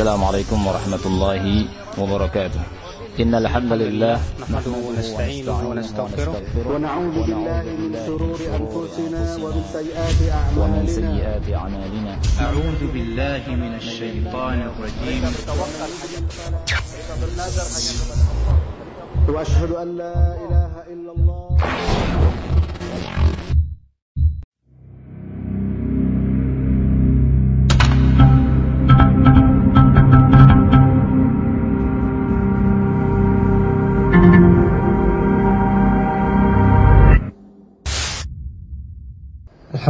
السلام عليكم ورحمة الله وبركاته. إن الحمد لله نحمده ونستعينه ونستغفره ونعوذ بالله من شرور أنفسنا ومن سيئات أعمالنا. ومن سيئات أعمالنا. أعوذ بالله من الشيطان الرجيم. وأشهد أن لا إله إلا الله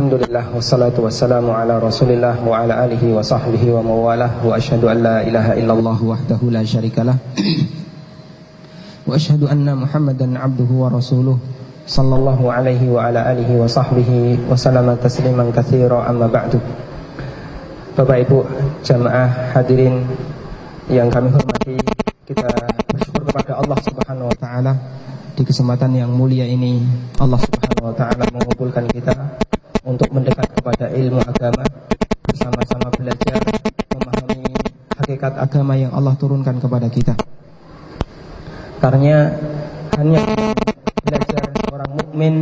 Alhamdulillah wassalatu wassalamu ala Rasulillah wa ala alihi wa sahbihi wa mawalah. Wa asyhadu an la ilaha illallah wahdahu la syarikalah wa asyhadu anna Muhammadan abduhu wa rasuluh. Sallallahu alaihi wa ala alihi wa sahbihi wa tasliman katsira amma ba'du. Bapak Ibu jamaah hadirin yang kami hormati kita bersyukur kepada Allah Subhanahu wa taala di kesempatan yang mulia ini. Allah Subhanahu wa taala mengumpulkan kita untuk mendekat kepada ilmu agama bersama-sama belajar memahami hakikat agama yang Allah turunkan kepada kita. Karena hanya belajar orang mukmin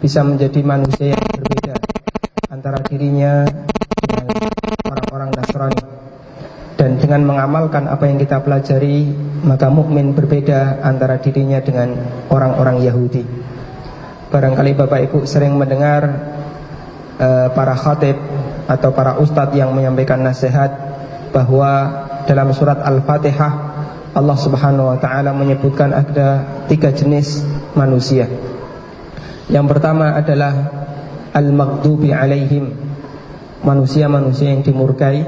bisa menjadi manusia yang berbeda antara dirinya dengan orang-orang Nasrani. Dan dengan mengamalkan apa yang kita pelajari, maka mukmin berbeda antara dirinya dengan orang-orang Yahudi. Barangkali Bapak Ibu sering mendengar uh, para khatib atau para ustadz yang menyampaikan nasihat bahwa dalam surat Al-Fatihah Allah Subhanahu wa taala menyebutkan ada tiga jenis manusia. Yang pertama adalah al-maghdubi alaihim, manusia-manusia yang dimurkai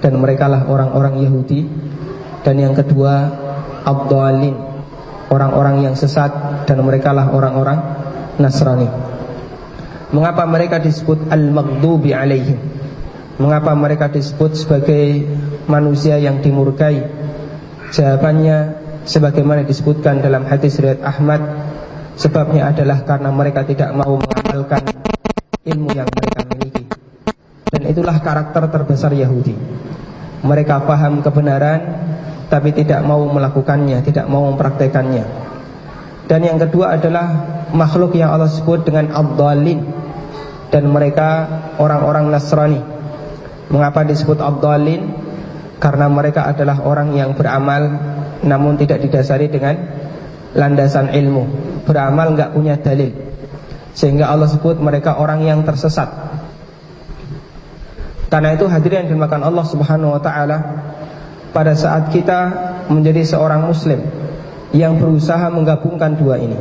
dan merekalah orang-orang Yahudi. Dan yang kedua abdalin, orang-orang yang sesat dan merekalah orang-orang Nasrani. Mengapa mereka disebut al-maghdubi alaihim? Mengapa mereka disebut sebagai manusia yang dimurkai? Jawabannya sebagaimana disebutkan dalam hadis riwayat Ahmad, sebabnya adalah karena mereka tidak mau mengamalkan ilmu yang mereka miliki. Dan itulah karakter terbesar Yahudi. Mereka paham kebenaran tapi tidak mau melakukannya, tidak mau mempraktekannya. Dan yang kedua adalah makhluk yang Allah sebut dengan abdalin dan mereka orang-orang Nasrani. Mengapa disebut abdalin? Karena mereka adalah orang yang beramal namun tidak didasari dengan landasan ilmu. Beramal nggak punya dalil. Sehingga Allah sebut mereka orang yang tersesat. Karena itu hadirin yang dimakan Allah Subhanahu wa taala pada saat kita menjadi seorang muslim yang berusaha menggabungkan dua ini.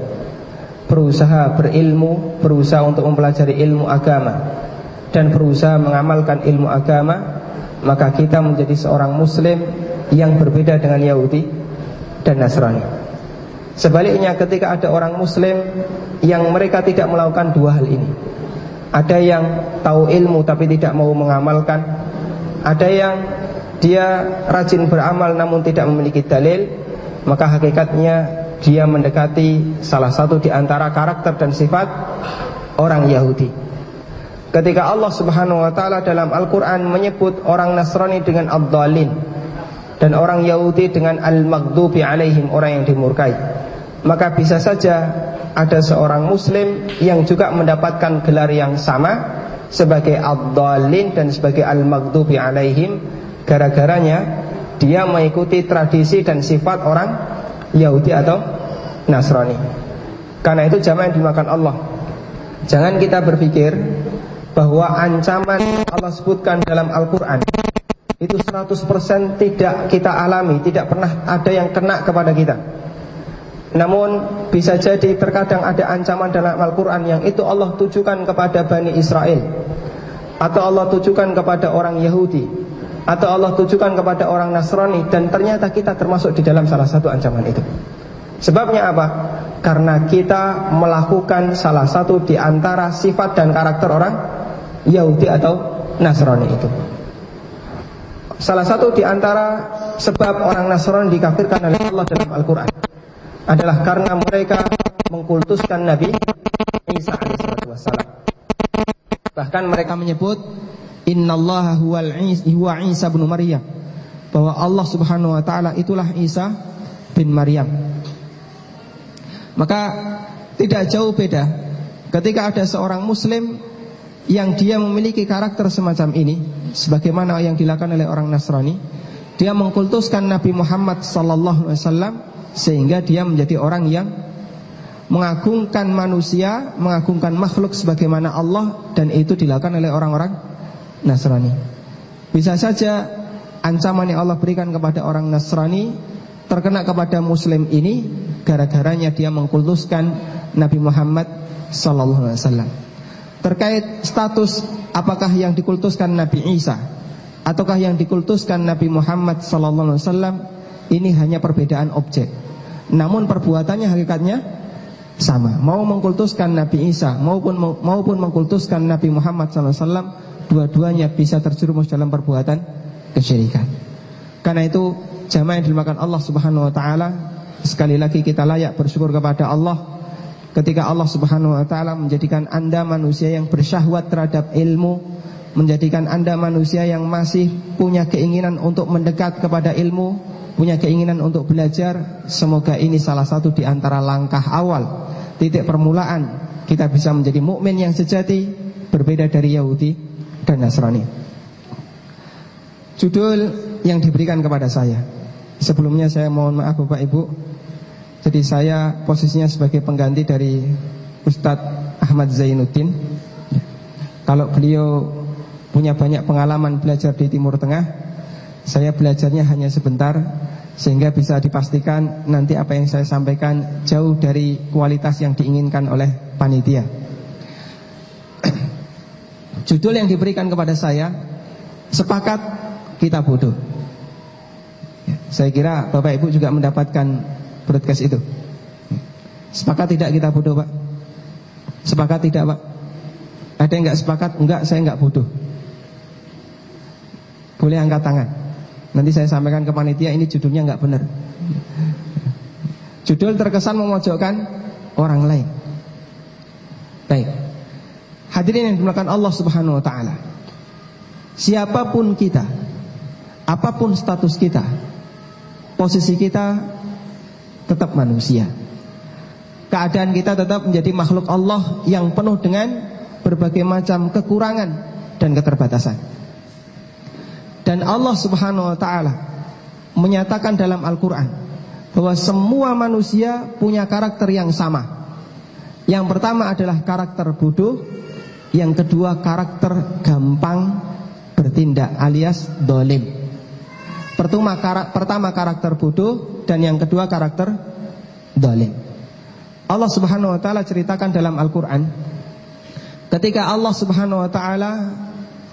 Berusaha berilmu, berusaha untuk mempelajari ilmu agama dan berusaha mengamalkan ilmu agama, maka kita menjadi seorang muslim yang berbeda dengan Yahudi dan Nasrani. Sebaliknya ketika ada orang muslim yang mereka tidak melakukan dua hal ini. Ada yang tahu ilmu tapi tidak mau mengamalkan, ada yang dia rajin beramal namun tidak memiliki dalil, maka hakikatnya dia mendekati salah satu di antara karakter dan sifat orang Yahudi. Ketika Allah Subhanahu wa taala dalam Al-Qur'an menyebut orang Nasrani dengan abdalin dan orang Yahudi dengan al-maghdubi alaihim orang yang dimurkai, maka bisa saja ada seorang muslim yang juga mendapatkan gelar yang sama sebagai abdalin dan sebagai al-maghdubi alaihim gara-garanya dia mengikuti tradisi dan sifat orang Yahudi atau Nasrani. Karena itu jamaah yang dimakan Allah. Jangan kita berpikir bahwa ancaman Allah sebutkan dalam Al-Quran itu 100% tidak kita alami, tidak pernah ada yang kena kepada kita. Namun bisa jadi terkadang ada ancaman dalam Al-Quran yang itu Allah tujukan kepada Bani Israel Atau Allah tujukan kepada orang Yahudi Atau Allah tujukan kepada orang Nasrani Dan ternyata kita termasuk di dalam salah satu ancaman itu Sebabnya apa? Karena kita melakukan salah satu di antara sifat dan karakter orang Yahudi atau Nasrani itu Salah satu di antara sebab orang Nasrani dikafirkan oleh Allah dalam Al-Quran adalah karena mereka mengkultuskan Nabi Isa alaihissalam. Bahkan mereka menyebut innallaha huwal huwa Isa bin Maryam bahwa Allah Subhanahu wa taala itulah Isa bin Maryam. Maka tidak jauh beda ketika ada seorang muslim yang dia memiliki karakter semacam ini sebagaimana yang dilakukan oleh orang Nasrani, dia mengkultuskan Nabi Muhammad sallallahu alaihi wasallam sehingga dia menjadi orang yang mengagungkan manusia, mengagungkan makhluk sebagaimana Allah dan itu dilakukan oleh orang-orang Nasrani. Bisa saja ancaman yang Allah berikan kepada orang Nasrani terkena kepada muslim ini gara-garanya dia mengkultuskan Nabi Muhammad sallallahu alaihi wasallam. Terkait status apakah yang dikultuskan Nabi Isa ataukah yang dikultuskan Nabi Muhammad sallallahu alaihi wasallam ini hanya perbedaan objek. Namun perbuatannya hakikatnya sama. Mau mengkultuskan Nabi Isa maupun maupun mengkultuskan Nabi Muhammad SAW, dua-duanya bisa terjerumus dalam perbuatan kesyirikan. Karena itu jamaah yang dimakan Allah Subhanahu Wa Taala sekali lagi kita layak bersyukur kepada Allah ketika Allah Subhanahu Wa Taala menjadikan anda manusia yang bersyahwat terhadap ilmu, menjadikan anda manusia yang masih punya keinginan untuk mendekat kepada ilmu, punya keinginan untuk belajar. Semoga ini salah satu di antara langkah awal, titik permulaan kita bisa menjadi mukmin yang sejati, berbeda dari Yahudi dan Nasrani. Judul yang diberikan kepada saya. Sebelumnya saya mohon maaf Bapak Ibu. Jadi saya posisinya sebagai pengganti dari Ustadz Ahmad Zainuddin. Kalau beliau punya banyak pengalaman belajar di Timur Tengah, saya belajarnya hanya sebentar sehingga bisa dipastikan nanti apa yang saya sampaikan jauh dari kualitas yang diinginkan oleh panitia. Judul yang diberikan kepada saya sepakat kita bodoh. Ya, saya kira Bapak Ibu juga mendapatkan broadcast itu. Sepakat tidak kita bodoh, Pak? Sepakat tidak, Pak? Ada yang nggak sepakat? Enggak, saya nggak bodoh. Boleh angkat tangan. Nanti saya sampaikan ke panitia ini judulnya nggak benar. Judul terkesan memojokkan orang lain. Baik. Hadirin yang dimuliakan Allah Subhanahu wa taala. Siapa pun kita, apa pun status kita, posisi kita tetap manusia. Keadaan kita tetap menjadi makhluk Allah yang penuh dengan berbagai macam kekurangan dan keterbatasan. Dan Allah Subhanahu wa taala menyatakan dalam Al-Qur'an bahwa semua manusia punya karakter yang sama. Yang pertama adalah karakter bodoh, yang kedua karakter gampang bertindak alias dolim. Pertama, karak, pertama karakter bodoh dan yang kedua karakter dolim. Allah Subhanahu wa taala ceritakan dalam Al-Qur'an ketika Allah Subhanahu wa taala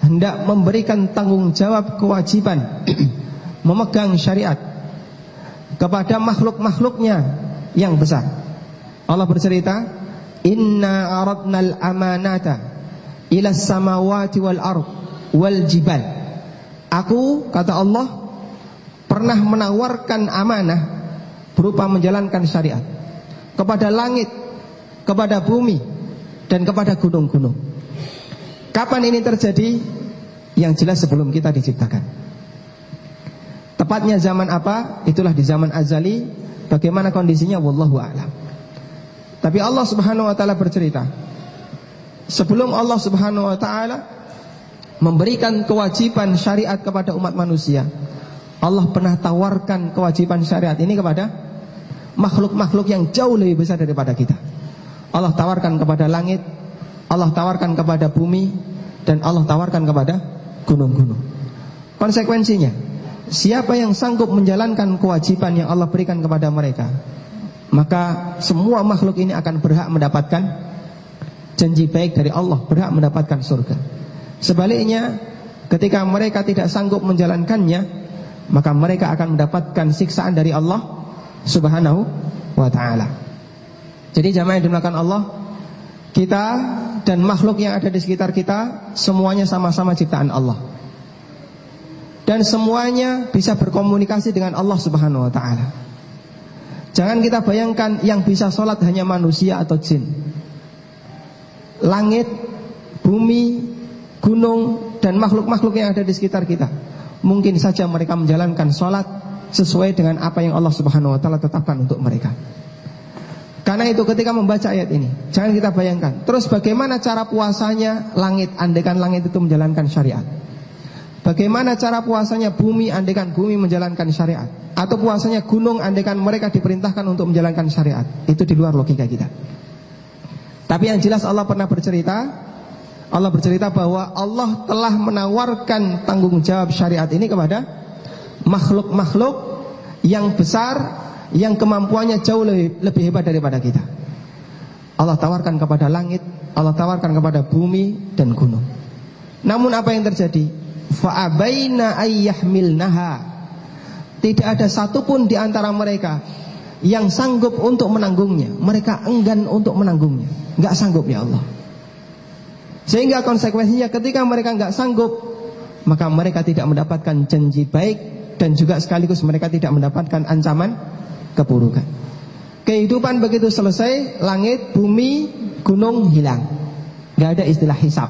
hendak memberikan tanggung jawab kewajiban memegang syariat kepada makhluk-makhluknya yang besar. Allah bercerita, "Inna aradnal amanata ila samawati wal ard wal jibal." Aku kata Allah pernah menawarkan amanah berupa menjalankan syariat kepada langit, kepada bumi dan kepada gunung-gunung. Kapan ini terjadi? Yang jelas sebelum kita diciptakan. Tepatnya zaman apa? Itulah di zaman azali. Bagaimana kondisinya? Wallahu a'lam. Tapi Allah Subhanahu wa taala bercerita, sebelum Allah Subhanahu wa taala memberikan kewajiban syariat kepada umat manusia, Allah pernah tawarkan kewajiban syariat ini kepada makhluk-makhluk yang jauh lebih besar daripada kita. Allah tawarkan kepada langit, Allah tawarkan kepada bumi, dan Allah tawarkan kepada gunung-gunung. Konsekuensinya, siapa yang sanggup menjalankan kewajiban yang Allah berikan kepada mereka, maka semua makhluk ini akan berhak mendapatkan janji baik dari Allah, berhak mendapatkan surga. Sebaliknya, ketika mereka tidak sanggup menjalankannya, maka mereka akan mendapatkan siksaan dari Allah Subhanahu wa taala. Jadi jamaah yang dimuliakan Allah, kita dan makhluk yang ada di sekitar kita semuanya sama-sama ciptaan Allah. Dan semuanya bisa berkomunikasi dengan Allah Subhanahu wa taala. Jangan kita bayangkan yang bisa sholat hanya manusia atau jin. Langit, bumi, gunung, dan makhluk-makhluk yang ada di sekitar kita. Mungkin saja mereka menjalankan sholat sesuai dengan apa yang Allah Subhanahu Wa Taala tetapkan untuk mereka. Karena itu ketika membaca ayat ini, jangan kita bayangkan. Terus bagaimana cara puasanya langit, andekan langit itu menjalankan syariat. Bagaimana cara puasanya bumi, andekan bumi menjalankan syariat. Atau puasanya gunung, andekan mereka diperintahkan untuk menjalankan syariat. Itu di luar logika kita. Tapi yang jelas Allah pernah bercerita, Allah bercerita bahwa Allah telah menawarkan tanggung jawab syariat ini kepada makhluk-makhluk yang besar yang kemampuannya jauh lebih, lebih hebat daripada kita. Allah tawarkan kepada langit, Allah tawarkan kepada bumi dan gunung. Namun apa yang terjadi? Fa'abaina ayyahmilnaha. Tidak ada satupun di antara mereka yang sanggup untuk menanggungnya. Mereka enggan untuk menanggungnya. Enggak sanggup ya Allah. Sehingga konsekuensinya ketika mereka enggak sanggup, maka mereka tidak mendapatkan janji baik dan juga sekaligus mereka tidak mendapatkan ancaman keburukan. Kehidupan begitu selesai, langit, bumi, gunung hilang. Gak ada istilah hisap.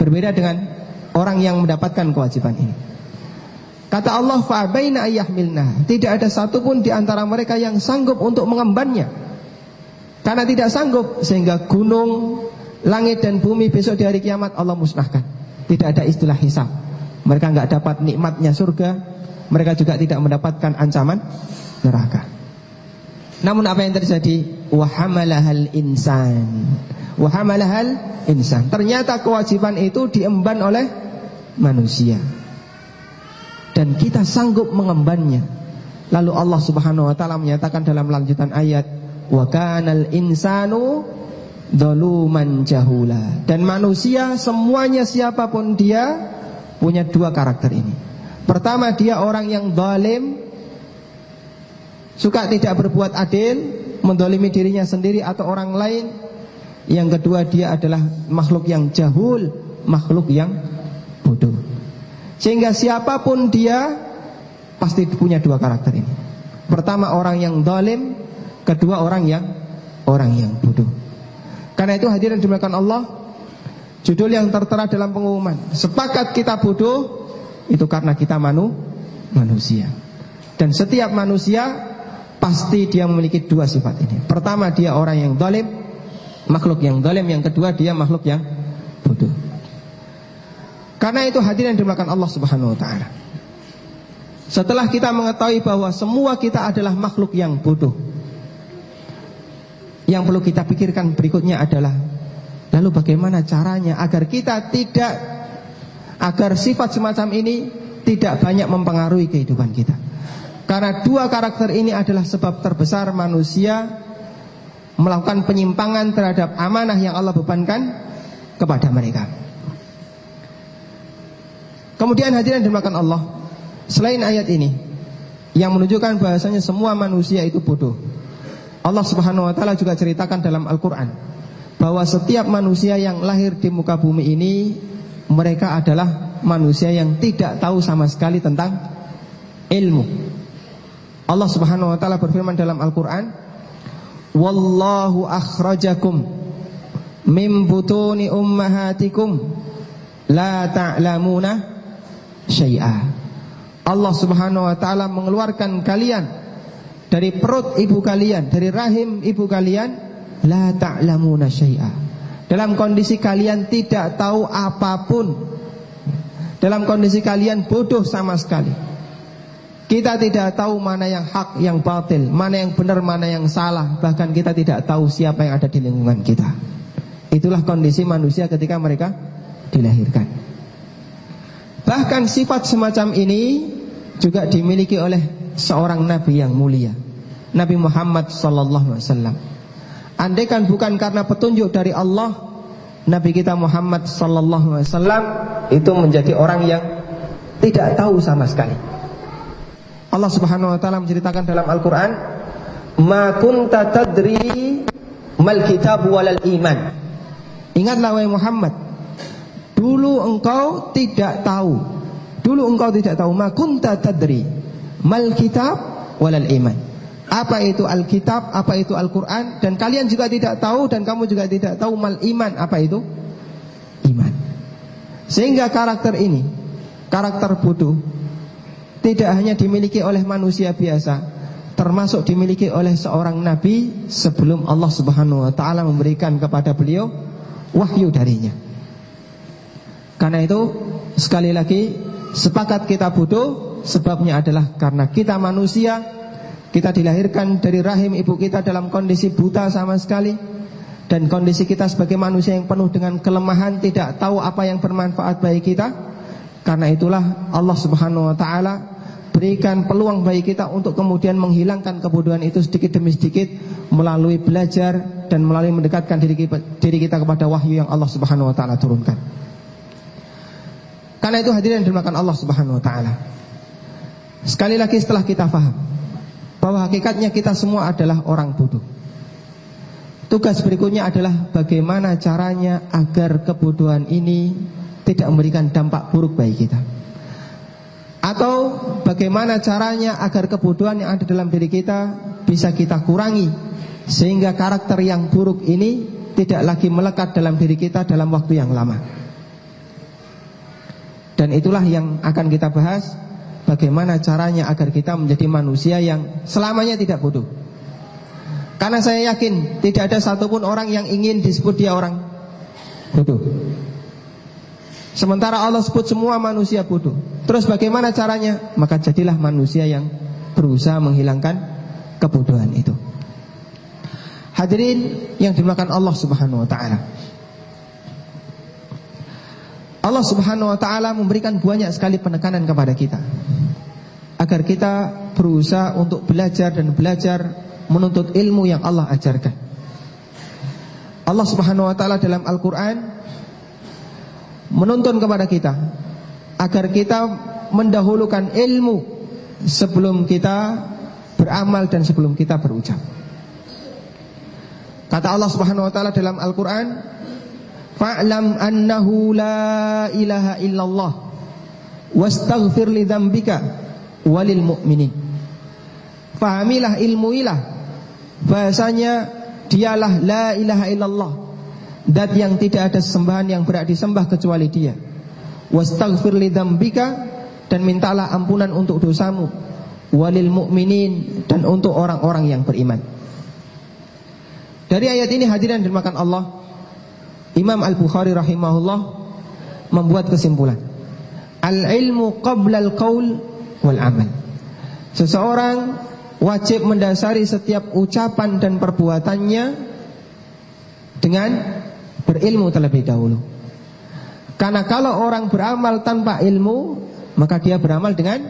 Berbeda dengan orang yang mendapatkan kewajiban ini. Kata Allah, fa'abaina ayyahmilna. Tidak ada satupun di antara mereka yang sanggup untuk mengembannya. Karena tidak sanggup, sehingga gunung, langit dan bumi besok di hari kiamat Allah musnahkan. Tidak ada istilah hisap. Mereka nggak dapat nikmatnya surga. Mereka juga tidak mendapatkan ancaman neraka. Namun apa yang terjadi? Wahamalahal insan. Wahamalahal insan. Ternyata kewajiban itu diemban oleh manusia. Dan kita sanggup mengembannya. Lalu Allah Subhanahu wa taala menyatakan dalam lanjutan ayat, "Wa kanal insanu dzaluman jahula." Dan manusia semuanya siapa pun dia punya dua karakter ini. Pertama dia orang yang zalim Suka tidak berbuat adil Mendolimi dirinya sendiri atau orang lain Yang kedua dia adalah makhluk yang jahul Makhluk yang bodoh Sehingga siapa pun dia Pasti punya dua karakter ini Pertama orang yang dolim Kedua orang yang Orang yang bodoh Karena itu hadirin dimuliakan Allah Judul yang tertera dalam pengumuman Sepakat kita bodoh Itu karena kita manu, manusia Dan setiap manusia pasti dia memiliki dua sifat ini. Pertama dia orang yang dolim, makhluk yang dolim. Yang kedua dia makhluk yang bodoh. Karena itu hadirin dimulakan Allah Subhanahu Wa Taala. Setelah kita mengetahui bahwa semua kita adalah makhluk yang bodoh, yang perlu kita pikirkan berikutnya adalah lalu bagaimana caranya agar kita tidak agar sifat semacam ini tidak banyak mempengaruhi kehidupan kita. Karena dua karakter ini adalah sebab terbesar manusia melakukan penyimpangan terhadap amanah yang Allah bebankan kepada mereka. Kemudian hadirin dimakan Allah, selain ayat ini yang menunjukkan bahasanya semua manusia itu bodoh. Allah Subhanahu wa taala juga ceritakan dalam Al-Qur'an bahwa setiap manusia yang lahir di muka bumi ini mereka adalah manusia yang tidak tahu sama sekali tentang ilmu. Allah Subhanahu wa taala berfirman dalam Al-Qur'an, "Wallahu akhrajakum min butuni ummahatikum la ta'lamuna syai'a." Allah Subhanahu wa taala mengeluarkan kalian dari perut ibu kalian, dari rahim ibu kalian, la ta'lamuna syai'a. Dalam kondisi kalian tidak tahu apa pun. Dalam kondisi kalian bodoh sama sekali. Kita tidak tahu mana yang hak, yang batil, mana yang benar, mana yang salah. Bahkan kita tidak tahu siapa yang ada di lingkungan kita. Itulah kondisi manusia ketika mereka dilahirkan. Bahkan sifat semacam ini juga dimiliki oleh seorang nabi yang mulia, Nabi Muhammad sallallahu alaihi wasallam. Andaikan bukan karena petunjuk dari Allah, Nabi kita Muhammad sallallahu alaihi wasallam itu menjadi orang yang tidak tahu sama sekali. Allah Subhanahu wa taala menceritakan dalam Al-Qur'an, "Ma kunta tadri mal kitab walal iman." Ingatlah wahai Muhammad, dulu engkau tidak tahu. Dulu engkau tidak tahu ma kunta tadri mal kitab walal iman. Apa itu Alkitab, apa itu Al-Quran Dan kalian juga tidak tahu dan kamu juga tidak tahu mal iman Apa itu? Iman Sehingga karakter ini, karakter bodoh, tidak hanya dimiliki oleh manusia biasa, termasuk dimiliki oleh seorang nabi sebelum Allah Subhanahu wa taala memberikan kepada beliau wahyu darinya. Karena itu sekali lagi sepakat kita bodoh sebabnya adalah karena kita manusia kita dilahirkan dari rahim ibu kita dalam kondisi buta sama sekali dan kondisi kita sebagai manusia yang penuh dengan kelemahan tidak tahu apa yang bermanfaat bagi kita. Karena itulah Allah Subhanahu wa taala berikan peluang bagi kita untuk kemudian menghilangkan kebodohan itu sedikit demi sedikit melalui belajar dan melalui mendekatkan diri kita kepada wahyu yang Allah Subhanahu wa taala turunkan. Karena itu hadirin dimakan Allah Subhanahu wa taala. Sekali lagi setelah kita faham bahwa hakikatnya kita semua adalah orang bodoh. Tugas berikutnya adalah bagaimana caranya agar kebodohan ini tidak memberikan dampak buruk bagi kita. Atau bagaimana caranya agar kebodohan yang ada dalam diri kita bisa kita kurangi sehingga karakter yang buruk ini tidak lagi melekat dalam diri kita dalam waktu yang lama. Dan itulah yang akan kita bahas Bagaimana caranya agar kita menjadi manusia yang selamanya tidak bodoh. Karena saya yakin Tidak ada satupun orang yang ingin disebut dia orang bodoh. Sementara Allah sebut semua manusia bodoh. Terus bagaimana caranya? Maka jadilah manusia yang berusaha menghilangkan kebodohan itu. Hadirin yang dimakan Allah subhanahu wa ta'ala Allah Subhanahu wa taala memberikan banyak sekali penekanan kepada kita agar kita berusaha untuk belajar dan belajar menuntut ilmu yang Allah ajarkan. Allah Subhanahu wa taala dalam Al-Qur'an menuntun kepada kita agar kita mendahulukan ilmu sebelum kita beramal dan sebelum kita berucap. Kata Allah Subhanahu wa taala dalam Al-Qur'an, Fa'lam annahu la ilaha illallah. Wastaghfir li dhambika Walil mu'minin. Fahamilah ilmuilah. Bahasanya Dialah la ilaha illallah. Dat yang tidak ada sembahan yang berat disembah kecuali dia. Wastaghfir li dhambika Dan mintalah ampunan untuk dosamu. Walil mu'minin Dan untuk orang-orang yang beriman. Dari ayat ini hadirin dimakan Allah Imam Al-Bukhari rahimahullah membuat kesimpulan. Al-ilmu qabla al-qaul wal amal. Seseorang wajib mendasari setiap ucapan dan perbuatannya dengan berilmu terlebih dahulu. Karena kalau orang beramal tanpa ilmu, maka dia beramal dengan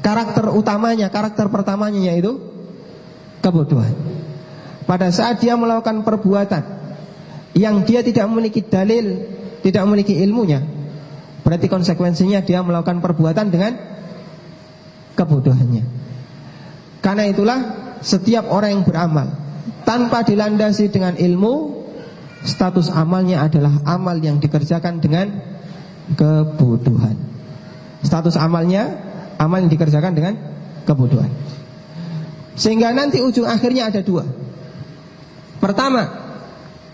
karakter utamanya, karakter pertamanya yaitu kebodohan. Pada saat dia melakukan perbuatan yang dia tidak memiliki dalil, tidak memiliki ilmunya, berarti konsekuensinya dia melakukan perbuatan dengan kebodohannya. Karena itulah setiap orang yang beramal tanpa dilandasi dengan ilmu, status amalnya adalah amal yang dikerjakan dengan kebodohan. Status amalnya amal yang dikerjakan dengan kebodohan. Sehingga nanti ujung akhirnya ada dua. Pertama,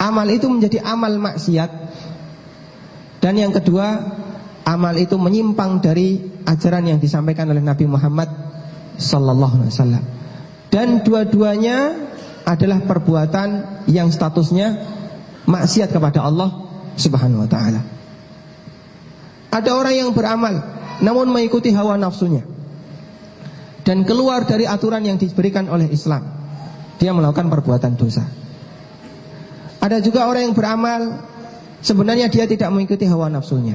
amal itu menjadi amal maksiat dan yang kedua amal itu menyimpang dari ajaran yang disampaikan oleh Nabi Muhammad sallallahu alaihi wasallam dan dua-duanya adalah perbuatan yang statusnya maksiat kepada Allah Subhanahu wa taala. Ada orang yang beramal namun mengikuti hawa nafsunya dan keluar dari aturan yang diberikan oleh Islam. Dia melakukan perbuatan dosa. Ada juga orang yang beramal Sebenarnya dia tidak mengikuti hawa nafsunya.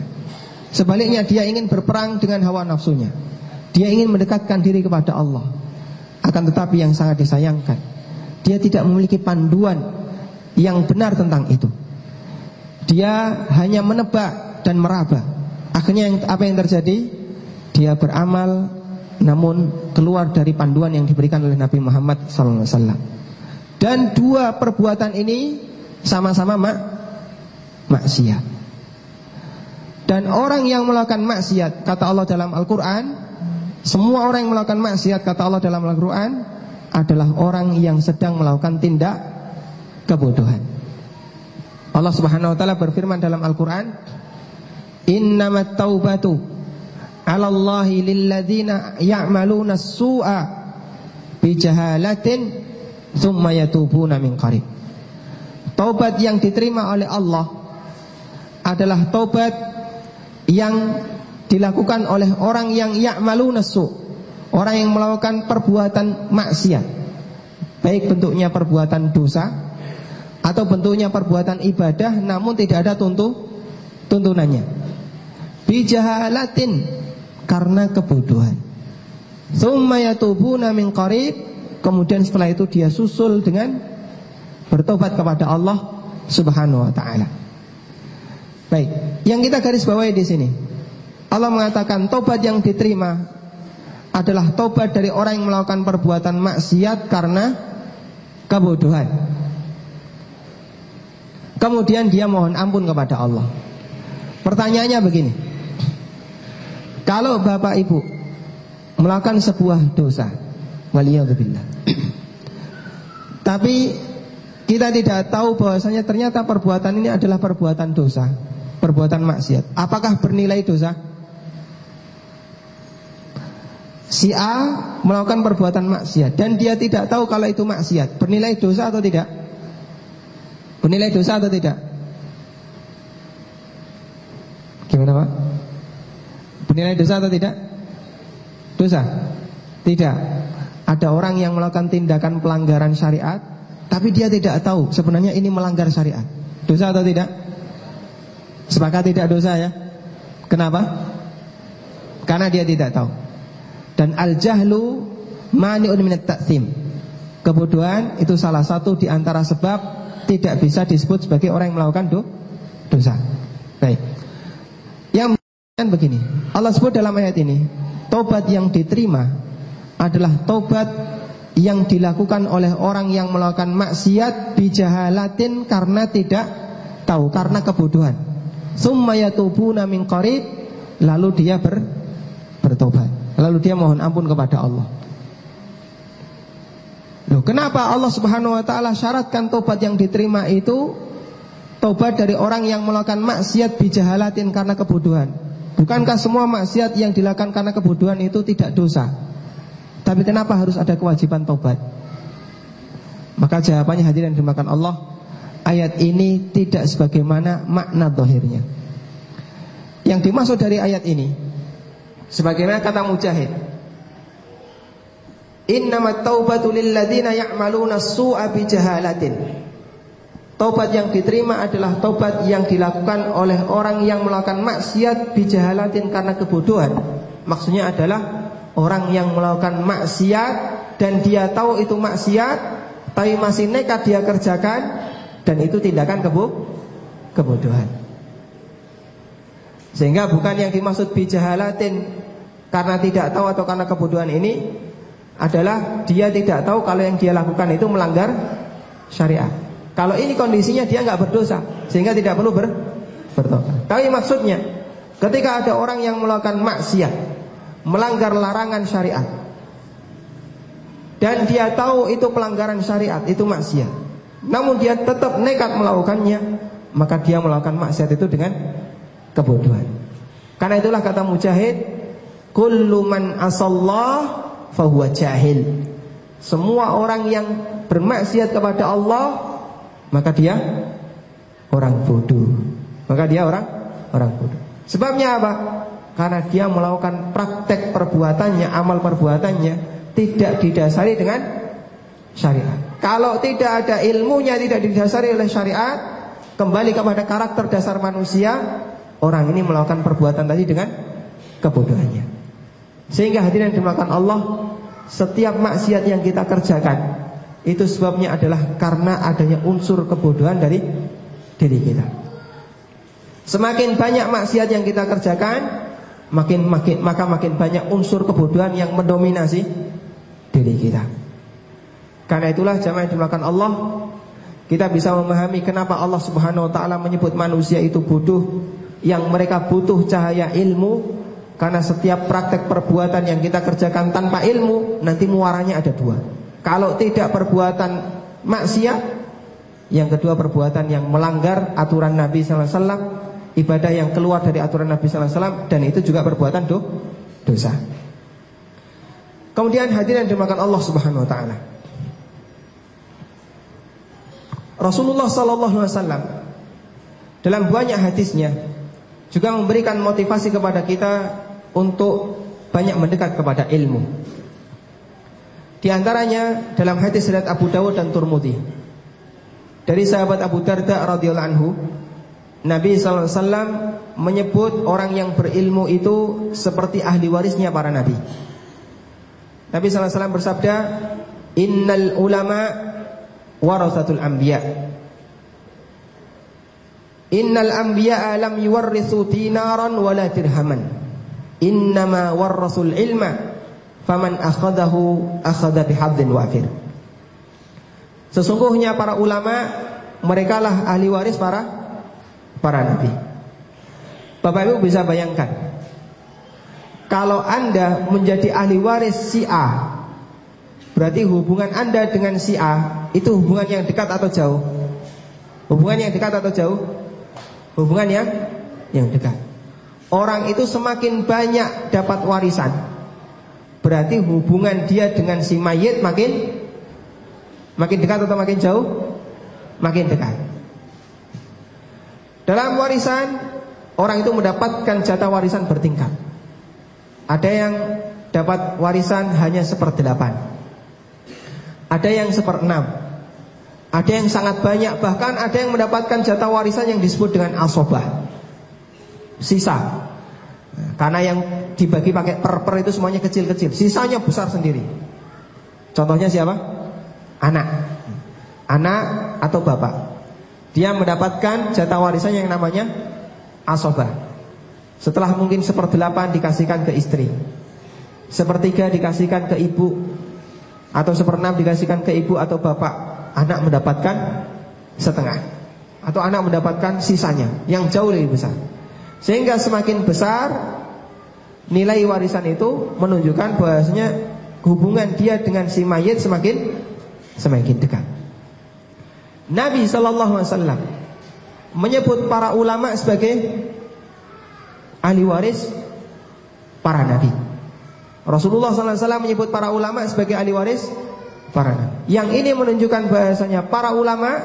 Sebaliknya dia ingin berperang dengan hawa nafsunya. Dia ingin mendekatkan diri kepada Allah. Akan tetapi yang sangat disayangkan Dia tidak memiliki panduan Yang benar tentang itu. Dia hanya menebak dan meraba. Akhirnya yang, apa yang terjadi? Dia beramal Namun keluar dari panduan yang diberikan oleh Nabi Muhammad SAW Dan dua perbuatan ini sama-sama mak maksiat. Dan orang yang melakukan maksiat kata Allah dalam Al-Qur'an, semua orang yang melakukan maksiat kata Allah dalam Al-Qur'an adalah orang yang sedang melakukan tindak kebodohan. Allah Subhanahu wa taala berfirman dalam Al-Qur'an, innamat taubatu 'ala Allahi lilladzina ya'maluna as-su'a bijahalatin thumma yatubuna min qarib. Taubat yang diterima oleh Allah adalah taubat yang dilakukan oleh orang yang ya'maluna su' orang yang melakukan perbuatan maksiat. Baik bentuknya perbuatan dosa atau bentuknya perbuatan ibadah namun tidak ada tuntu tuntunannya. Bijahalatin karena kebodohan. Tsumma yatubuna min qarib, kemudian setelah itu dia susul dengan bertobat kepada Allah Subhanahu wa taala. Baik, yang kita garis bawahi di sini. Allah mengatakan tobat yang diterima adalah tobat dari orang yang melakukan perbuatan maksiat karena kebodohan. Kemudian dia mohon ampun kepada Allah. Pertanyaannya begini. Kalau Bapak Ibu melakukan sebuah dosa, waliyadzubillah. Tapi kita tidak tahu bahwasanya ternyata perbuatan ini adalah perbuatan dosa, perbuatan maksiat. Apakah bernilai dosa? Si A melakukan perbuatan maksiat dan dia tidak tahu kalau itu maksiat, bernilai dosa atau tidak? Bernilai dosa atau tidak? Gimana Pak? Bernilai dosa atau tidak? Dosa? Tidak. Ada orang yang melakukan tindakan pelanggaran syariat, tapi dia tidak tahu sebenarnya ini melanggar syariat. Dosa atau tidak? Sepakat tidak dosa ya? Kenapa? Karena dia tidak tahu. Dan al-jahlu mani'un minat ta'zim. Kebodohan itu salah satu di antara sebab tidak bisa disebut sebagai orang yang melakukan do, dosa. Baik. Yang kan begini, Allah sebut dalam ayat ini, tobat yang diterima adalah tobat yang dilakukan oleh orang yang melakukan maksiat bijahalatin karena tidak tahu, karena kebodohan. Summa yatubuna min qarib, lalu dia ber, bertobat. Lalu dia mohon ampun kepada Allah. Loh, kenapa Allah Subhanahu wa taala syaratkan tobat yang diterima itu tobat dari orang yang melakukan maksiat bijahalatin karena kebodohan? Bukankah semua maksiat yang dilakukan karena kebodohan itu tidak dosa? Tapi kenapa harus ada kewajiban tobat? Maka jawabannya hadirin dimakan Allah, ayat ini tidak sebagaimana makna dohirnya. Yang dimaksud dari ayat ini, sebagaimana kata Mujahid, Innamat taubatu lilladzina ya'maluna su'a bijahalatin. Taubat yang diterima adalah taubat yang dilakukan oleh orang yang melakukan maksiat bijahalatin karena kebodohan. Maksudnya adalah orang yang melakukan maksiat dan dia tahu itu maksiat, tapi masih nekat dia kerjakan dan itu tindakan kebo kebodohan. Sehingga bukan yang dimaksud bijahalatin karena tidak tahu atau karena kebodohan ini adalah dia tidak tahu kalau yang dia lakukan itu melanggar syariat. Kalau ini kondisinya dia nggak berdosa sehingga tidak perlu ber, bertobat. Tapi maksudnya ketika ada orang yang melakukan maksiat, melanggar larangan syariat dan dia tahu itu pelanggaran syariat, itu maksiat. Namun dia tetap nekat melakukannya, maka dia melakukan maksiat itu dengan kebodohan. Karena itulah kata Mujahid, kullu man asallah fahuwa jahil. Semua orang yang bermaksiat kepada Allah maka dia orang bodoh. Maka dia orang orang bodoh. Sebabnya apa? Karena dia melakukan praktek perbuatannya, amal perbuatannya tidak didasari dengan syariat. Kalau tidak ada ilmunya tidak didasari oleh syariat, kembali kepada karakter dasar manusia, orang ini melakukan perbuatan tadi dengan kebodohannya. Sehingga hadirin dimakan Allah, setiap maksiat yang kita kerjakan itu sebabnya adalah karena adanya unsur kebodohan dari diri kita. Semakin banyak maksiat yang kita kerjakan, makin makin maka makin banyak unsur kebodohan yang mendominasi diri kita. Karena itulah jamaah yang dimakan Allah, kita bisa memahami kenapa Allah Subhanahu wa taala menyebut manusia itu bodoh yang mereka butuh cahaya ilmu karena setiap praktek perbuatan yang kita kerjakan tanpa ilmu Nanti muaranya ada dua Kalau tidak perbuatan maksiat Yang kedua perbuatan yang melanggar aturan Nabi SAW ibadah yang keluar dari aturan Nabi sallallahu alaihi wasallam dan itu juga perbuatan do, dosa. Kemudian hadirin yang dimakan Allah Subhanahu wa taala. Rasulullah sallallahu alaihi wasallam dalam banyak hadisnya juga memberikan motivasi kepada kita untuk banyak mendekat kepada ilmu. Di antaranya dalam hadis riwayat Abu Dawud dan Turmudi dari sahabat Abu Darda radhiyallahu anhu Nabi wasallam menyebut orang yang berilmu itu seperti ahli warisnya para nabi. Nabi wasallam bersabda, "Innal ulama warasatul anbiya." Innal anbiya lam yuwarrithu dinaran wala dirhaman. Innama warrasul ilma faman akhadahu akhadha bihadzin wafir. Sesungguhnya para ulama mereka lah ahli waris para para nabi. Bapak Ibu bisa bayangkan kalau Anda menjadi ahli waris si A Berarti hubungan Anda dengan si A Itu hubungan yang dekat atau jauh Hubungan yang dekat atau jauh Hubungan yang yang dekat Orang itu semakin banyak dapat warisan Berarti hubungan dia dengan si mayit makin Makin dekat atau makin jauh? Makin dekat Dalam warisan Orang itu mendapatkan jatah warisan bertingkat Ada yang dapat warisan hanya seperdelapan Ada yang seperenam Ada yang sangat banyak Bahkan ada yang mendapatkan jatah warisan yang disebut dengan asobah Sisa karena yang dibagi pakai per-per itu semuanya kecil-kecil, sisanya besar sendiri. Contohnya siapa? Anak. Anak atau bapak. Dia mendapatkan jatah warisan yang namanya asobah. Setelah mungkin seperdelapan dikasihkan ke istri. Sepertiga dikasihkan ke ibu. Atau seperenam dikasihkan ke ibu atau bapak. Anak mendapatkan setengah. Atau anak mendapatkan sisanya yang jauh lebih besar. Sehingga semakin besar nilai warisan itu menunjukkan bahwasanya hubungan dia dengan si mayit semakin semakin dekat. Nabi Shallallahu Alaihi Wasallam menyebut para ulama sebagai ahli waris para nabi. Rasulullah SAW menyebut para ulama sebagai ahli waris para nabi. Yang ini menunjukkan bahasanya para ulama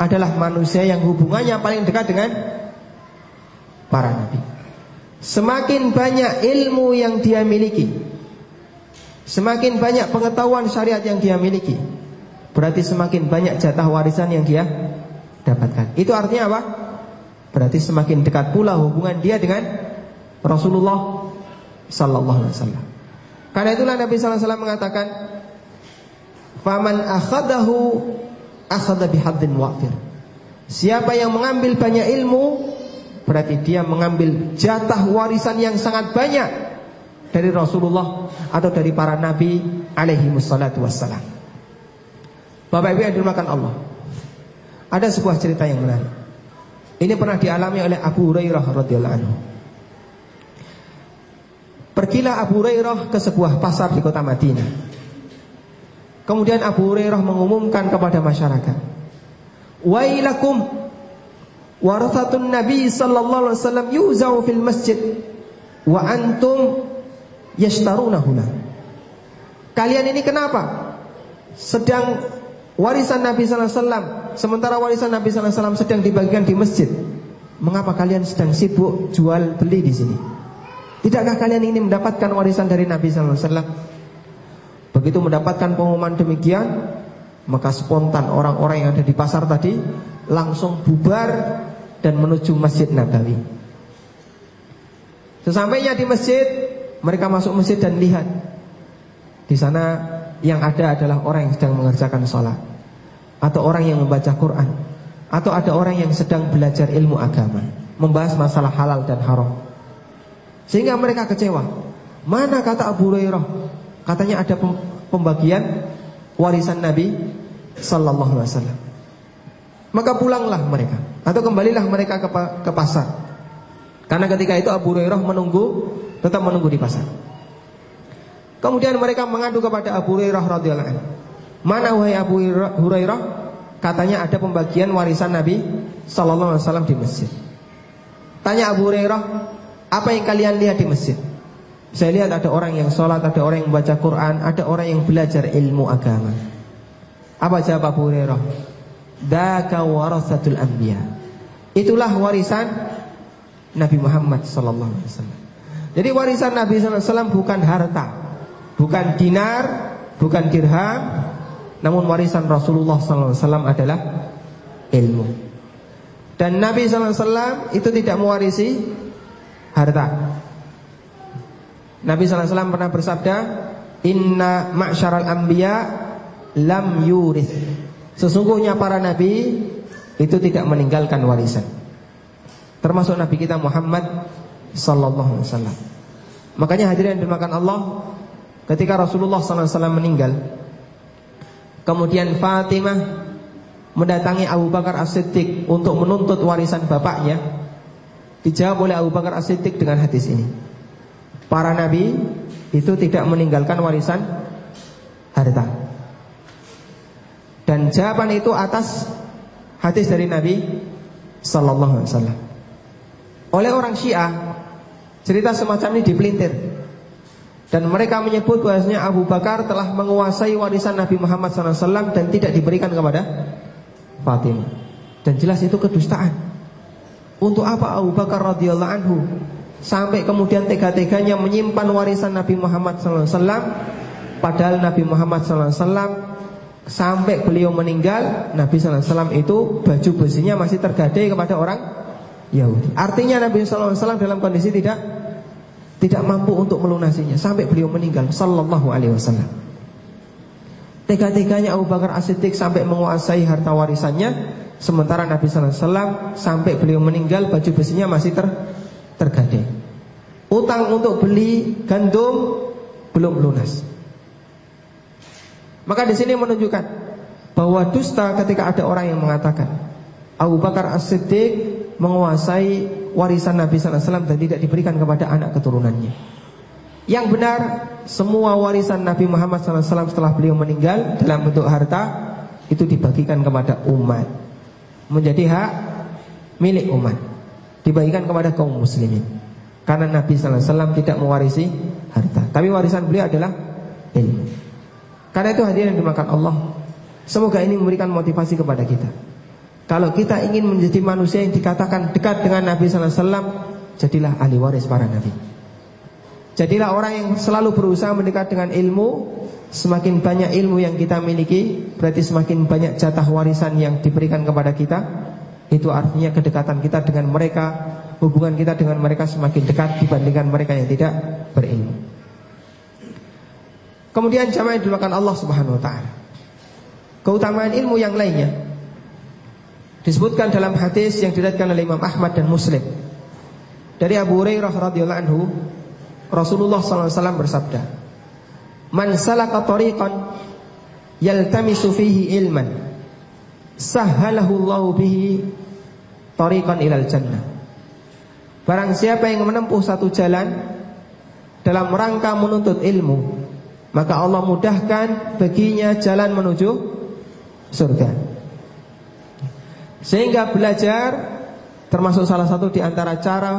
adalah manusia yang hubungannya paling dekat dengan para nabi. Semakin banyak ilmu yang dia miliki, semakin banyak pengetahuan syariat yang dia miliki, berarti semakin banyak jatah warisan yang dia dapatkan. Itu artinya apa? Berarti semakin dekat pula hubungan dia dengan Rasulullah sallallahu alaihi wasallam. Karena itulah Nabi sallallahu alaihi wasallam mengatakan, "Faman akhadahu akhadha bihadzin wafir." Siapa yang mengambil banyak ilmu, Berarti dia mengambil jatah warisan yang sangat banyak Dari Rasulullah Atau dari para Nabi Alaihi wassalatu wassalam Bapak Ibu yang dimakan Allah Ada sebuah cerita yang menarik Ini pernah dialami oleh Abu Hurairah radhiyallahu anhu Pergilah Abu Hurairah ke sebuah pasar di kota Madinah Kemudian Abu Hurairah mengumumkan kepada masyarakat Wailakum warathatun Nabi sallallahu alaihi wasallam yuzau fil masjid wa antum yashtaruna huna. Kalian ini kenapa? Sedang warisan Nabi sallallahu alaihi wasallam, sementara warisan Nabi sallallahu alaihi wasallam sedang dibagikan di masjid. Mengapa kalian sedang sibuk jual beli di sini? Tidakkah kalian ingin mendapatkan warisan dari Nabi sallallahu alaihi wasallam? Begitu mendapatkan pengumuman demikian, maka spontan orang-orang yang ada di pasar tadi langsung bubar dan menuju Masjid Nabawi. Sesampainya di masjid, mereka masuk masjid dan lihat di sana yang ada adalah orang yang sedang mengerjakan sholat atau orang yang membaca Quran atau ada orang yang sedang belajar ilmu agama, membahas masalah halal dan haram. Sehingga mereka kecewa. Mana kata Abu Hurairah? Katanya ada pembagian warisan Nabi sallallahu alaihi wasallam. Maka pulanglah mereka atau kembalilah mereka ke, pasar. Karena ketika itu Abu Hurairah menunggu tetap menunggu di pasar. Kemudian mereka mengadu kepada Abu Hurairah radhiyallahu anhu. Mana wahai Abu Hurairah? Katanya ada pembagian warisan Nabi sallallahu alaihi wasallam di masjid. Tanya Abu Hurairah, apa yang kalian lihat di masjid? Saya lihat ada orang yang sholat, ada orang yang baca Quran, ada orang yang belajar ilmu agama. Apa jawab Abu Hurairah? Daka warasatul anbiya. Itulah warisan Nabi Muhammad sallallahu alaihi wasallam. Jadi warisan Nabi sallallahu alaihi wasallam bukan harta, bukan dinar, bukan dirham, namun warisan Rasulullah wasallam adalah ilmu. Dan Nabi wasallam itu tidak mewarisi harta. Nabi wasallam pernah bersabda, "Inna ma'syaral anbiya lam yurith." Sesungguhnya para nabi itu tidak meninggalkan warisan. Termasuk nabi kita Muhammad sallallahu alaihi wasallam. Makanya hadirin dimakan Allah, ketika Rasulullah wasallam meninggal, kemudian Fatimah mendatangi Abu Bakar As-Siddiq untuk menuntut warisan bapaknya, dijawab oleh Abu Bakar As-Siddiq dengan hadis ini. Para nabi itu tidak meninggalkan warisan harta. Dan jawaban itu atas hadis dari Nabi sallallahu alaihi wasallam. Oleh orang Syiah, cerita semacam ini dipelintir. Dan mereka menyebut bahwasanya Abu Bakar telah menguasai warisan Nabi Muhammad SAW dan tidak diberikan kepada Fatimah. Dan jelas itu kedustaan. Untuk apa Abu Bakar radhiyallahu anhu sampai kemudian tega-teganya menyimpan warisan Nabi Muhammad SAW, padahal Nabi Muhammad SAW Sampai beliau meninggal Nabi SAW itu baju besinya masih tergadai kepada orang Yahudi Artinya Nabi SAW dalam kondisi tidak Tidak mampu untuk melunasinya. Sampai beliau meninggal. Sallallahu alaihi wasallam. Tega-teganya Abu Bakar As-Siddiq sampai menguasai harta warisannya. Sementara Nabi SAW sampai beliau meninggal Baju besinya masih ter, tergadai Utang untuk beli gandum Belum lunas. Maka di sini menunjukkan bahwa dusta ketika ada orang yang mengatakan Abu Bakar As-Siddiq menguasai warisan Nabi wasallam dan tidak diberikan kepada anak keturunannya. Yang benar semua warisan Nabi Muhammad SAW setelah beliau meninggal dalam bentuk harta itu dibagikan kepada umat. Menjadi hak milik umat. Dibagikan kepada kaum muslimin. Karena Nabi SAW tidak mewarisi harta. Tapi warisan beliau adalah ilmu. Karena itu hadirin yang dimakan Allah Semoga ini memberikan motivasi kepada kita Kalau kita ingin menjadi manusia yang dikatakan dekat dengan Nabi Sallallahu Alaihi Wasallam Jadilah ahli waris para Nabi. Jadilah orang yang selalu berusaha mendekat dengan ilmu. Semakin banyak ilmu yang kita miliki Berarti semakin banyak jatah warisan yang diberikan kepada kita. Itu artinya kedekatan kita dengan mereka Hubungan kita dengan mereka semakin dekat dibandingkan mereka yang tidak berilmu. Kemudian jamaah yang dilakukan Allah Subhanahu wa taala. Keutamaan ilmu yang lainnya disebutkan dalam hadis yang diriwayatkan oleh Imam Ahmad dan Muslim. Dari Abu Hurairah radhiyallahu anhu, Rasulullah wasallam bersabda, "Man salaka tariqan yaltamisu fihi ilman, sahhalahu Allahu bihi tariqan ilal jannah." Barang siapa yang menempuh satu jalan dalam rangka menuntut ilmu, maka Allah mudahkan baginya jalan menuju surga. Sehingga belajar termasuk salah satu di antara cara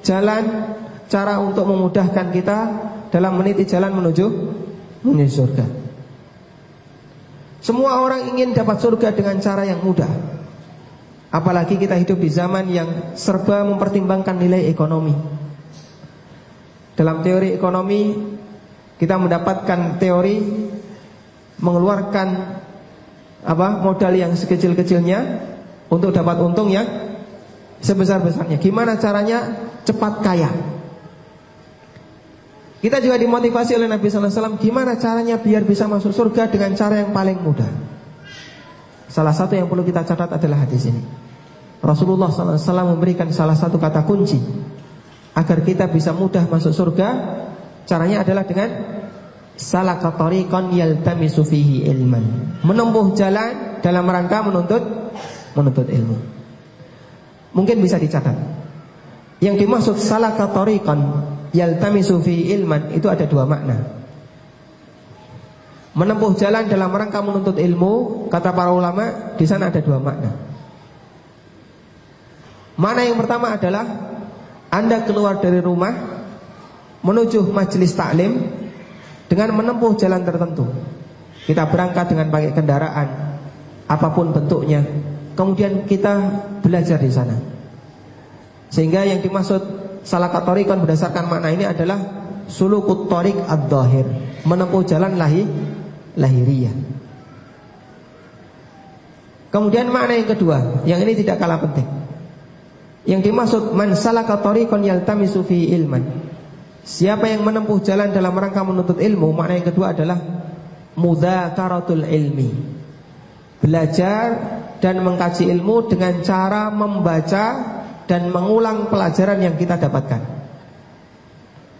jalan cara untuk memudahkan kita dalam meniti jalan menuju menuju surga. Semua orang ingin dapat surga dengan cara yang mudah. Apalagi kita hidup di zaman yang serba mempertimbangkan nilai ekonomi. Dalam teori ekonomi kita mendapatkan teori mengeluarkan apa modal yang sekecil-kecilnya untuk dapat untung yang sebesar-besarnya. Gimana caranya cepat kaya? Kita juga dimotivasi oleh Nabi Sallallahu Alaihi Wasallam gimana caranya biar bisa masuk surga dengan cara yang paling mudah. Salah satu yang perlu kita catat adalah hadis ini. Rasulullah Sallallahu Alaihi Wasallam memberikan salah satu kata kunci agar kita bisa mudah masuk surga Caranya adalah dengan salaka tariqan yaltamisu ilman. Menempuh jalan dalam rangka menuntut menuntut ilmu. Mungkin bisa dicatat. Yang dimaksud salaka tariqan yaltamisu fihi ilman itu ada dua makna. Menempuh jalan dalam rangka menuntut ilmu, kata para ulama, di sana ada dua makna. Mana yang pertama adalah Anda keluar dari rumah menuju majelis taklim dengan menempuh jalan tertentu. Kita berangkat dengan pakai kendaraan apa pun bentuknya. Kemudian kita belajar di sana. Sehingga yang dimaksud salah katorikon berdasarkan makna ini adalah sulukut torik ad-dhahir, menempuh jalan lahi lahiriah. Kemudian makna yang kedua, yang ini tidak kalah penting. Yang dimaksud man salaka tariqan yaltamisu fi ilman. Siapa yang menempuh jalan dalam rangka menuntut ilmu, makna yang kedua adalah mudzakaratul ilmi. Belajar dan mengkaji ilmu dengan cara membaca dan mengulang pelajaran yang kita dapatkan.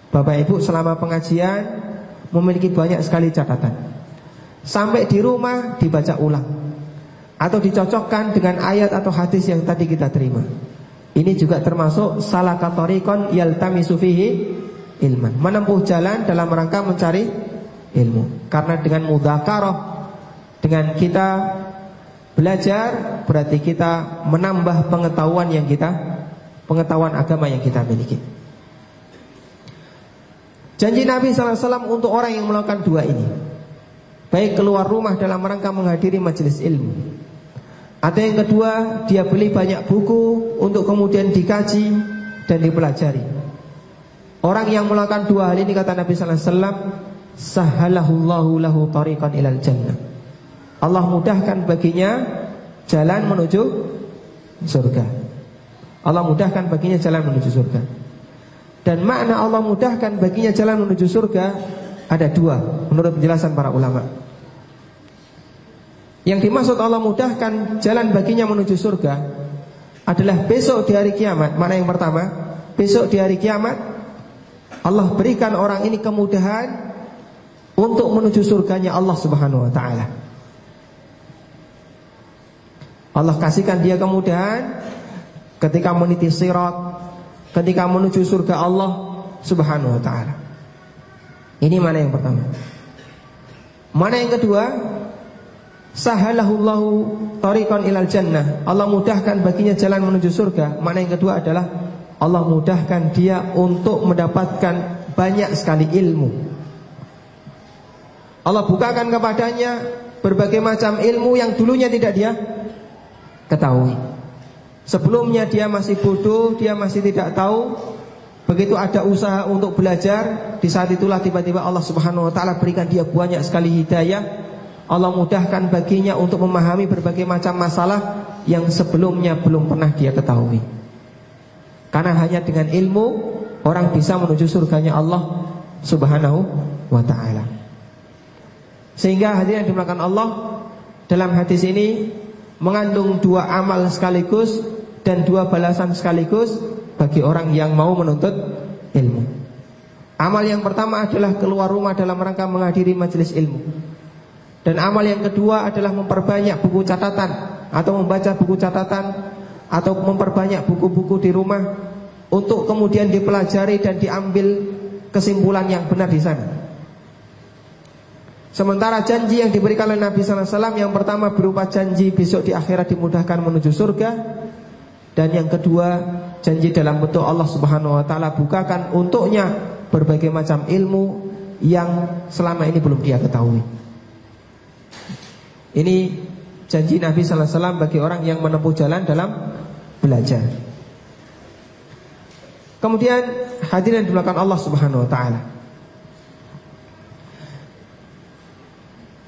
Bapak Ibu selama pengajian memiliki banyak sekali catatan. Sampai di rumah dibaca ulang atau dicocokkan dengan ayat atau hadis yang tadi kita terima. Ini juga termasuk salah katorikon yaltamisu fihi ilman. Menempuh jalan dalam rangka mencari ilmu. Karena dengan mudakaroh, dengan kita belajar, berarti kita menambah pengetahuan yang kita, pengetahuan agama yang kita miliki. Janji Nabi SAW untuk orang yang melakukan dua ini Baik keluar rumah dalam rangka menghadiri majelis ilmu ada yang kedua, dia beli banyak buku untuk kemudian dikaji dan dipelajari. Orang yang melakukan dua hal ini kata Nabi sallallahu alaihi wasallam, sahalahullahu lahu tariqan ilal jannah. Allah mudahkan baginya jalan menuju surga. Allah mudahkan baginya jalan menuju surga. Dan makna Allah mudahkan baginya jalan menuju surga ada dua menurut penjelasan para ulama. Yang dimaksud Allah mudahkan jalan baginya menuju surga adalah besok di hari kiamat. Mana yang pertama? Besok di hari kiamat Allah berikan orang ini kemudahan untuk menuju surganya Allah Subhanahu wa taala. Allah kasihkan dia kemudahan ketika meniti sirat, ketika menuju surga Allah Subhanahu wa taala. Ini mana yang pertama? Mana yang kedua? Sahalahullahu tariqan ilal jannah. Allah mudahkan baginya jalan menuju surga. Mana yang kedua adalah Allah mudahkan dia untuk mendapatkan banyak sekali ilmu. Allah bukakan kepadanya berbagai macam ilmu yang dulunya tidak dia ketahui. Sebelumnya dia masih bodoh, dia masih tidak tahu. Begitu ada usaha untuk belajar, di saat itulah tiba-tiba Allah Subhanahu wa taala berikan dia banyak sekali hidayah Allah mudahkan baginya untuk memahami berbagai macam masalah yang sebelumnya belum pernah dia ketahui. Karena hanya dengan ilmu orang bisa menuju surganya Allah Subhanahu wa taala. Sehingga hadirin yang dimulakan Allah dalam hadis ini mengandung dua amal sekaligus dan dua balasan sekaligus bagi orang yang mau menuntut ilmu. Amal yang pertama adalah keluar rumah dalam rangka menghadiri majelis ilmu. Dan amal yang kedua adalah memperbanyak buku catatan atau membaca buku catatan atau memperbanyak buku-buku di rumah untuk kemudian dipelajari dan diambil kesimpulan yang benar di sana. Sementara janji yang diberikan oleh Nabi SAW yang pertama berupa janji besok di akhirat dimudahkan menuju surga dan yang kedua janji dalam bentuk Allah Subhanahu Wa Taala bukakan untuknya berbagai macam ilmu yang selama ini belum dia ketahui. Ini janji Nabi Wasallam bagi orang yang menempuh jalan dalam belajar. Kemudian hadirin di belakang Allah Subhanahu Wa Taala.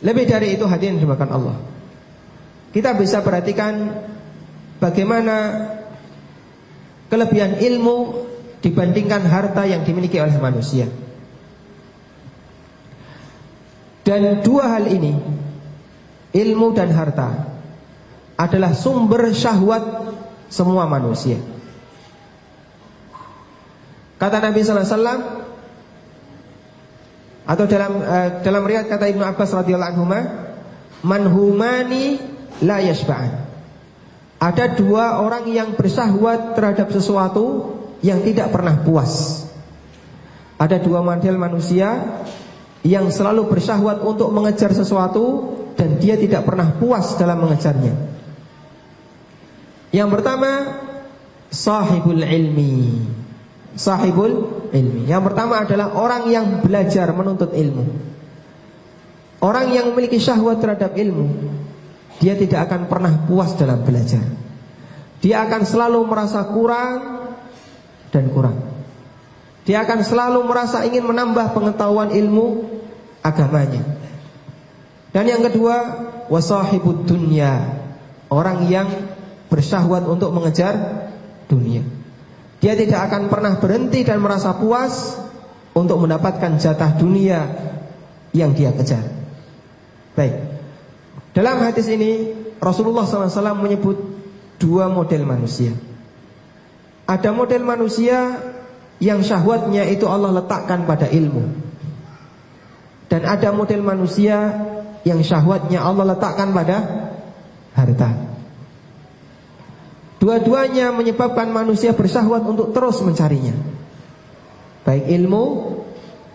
Lebih dari itu hadirin di belakang Allah. Kita bisa perhatikan bagaimana kelebihan ilmu dibandingkan harta yang dimiliki oleh manusia. Dan dua hal ini ilmu dan harta adalah sumber syahwat semua manusia. Kata Nabi sallallahu alaihi wasallam atau dalam uh, dalam riwayat kata Ibnu Abbas radhiyallahu anhu, "Manhumani la yashba'an." Ada dua orang yang bersahwat terhadap sesuatu yang tidak pernah puas. Ada dua model manusia yang selalu bersahwat untuk mengejar sesuatu dan dia tidak pernah puas dalam mengejarnya. Yang pertama, sahibul ilmi. Sahibul ilmi. Yang pertama adalah orang yang belajar menuntut ilmu. Orang yang memiliki syahwat terhadap ilmu, dia tidak akan pernah puas dalam belajar. Dia akan selalu merasa kurang dan kurang. Dia akan selalu merasa ingin menambah pengetahuan ilmu agamanya. Dan yang kedua, wasahibud dunya. Orang yang bersyahwat untuk mengejar dunia. Dia tidak akan pernah berhenti dan merasa puas untuk mendapatkan jatah dunia yang dia kejar. Baik. Dalam hadis ini Rasulullah SAW menyebut dua model manusia. Ada model manusia yang syahwatnya itu Allah letakkan pada ilmu. Dan ada model manusia yang syahwatnya Allah letakkan pada harta. Dua-duanya menyebabkan manusia bersyahwat untuk terus mencarinya. Baik ilmu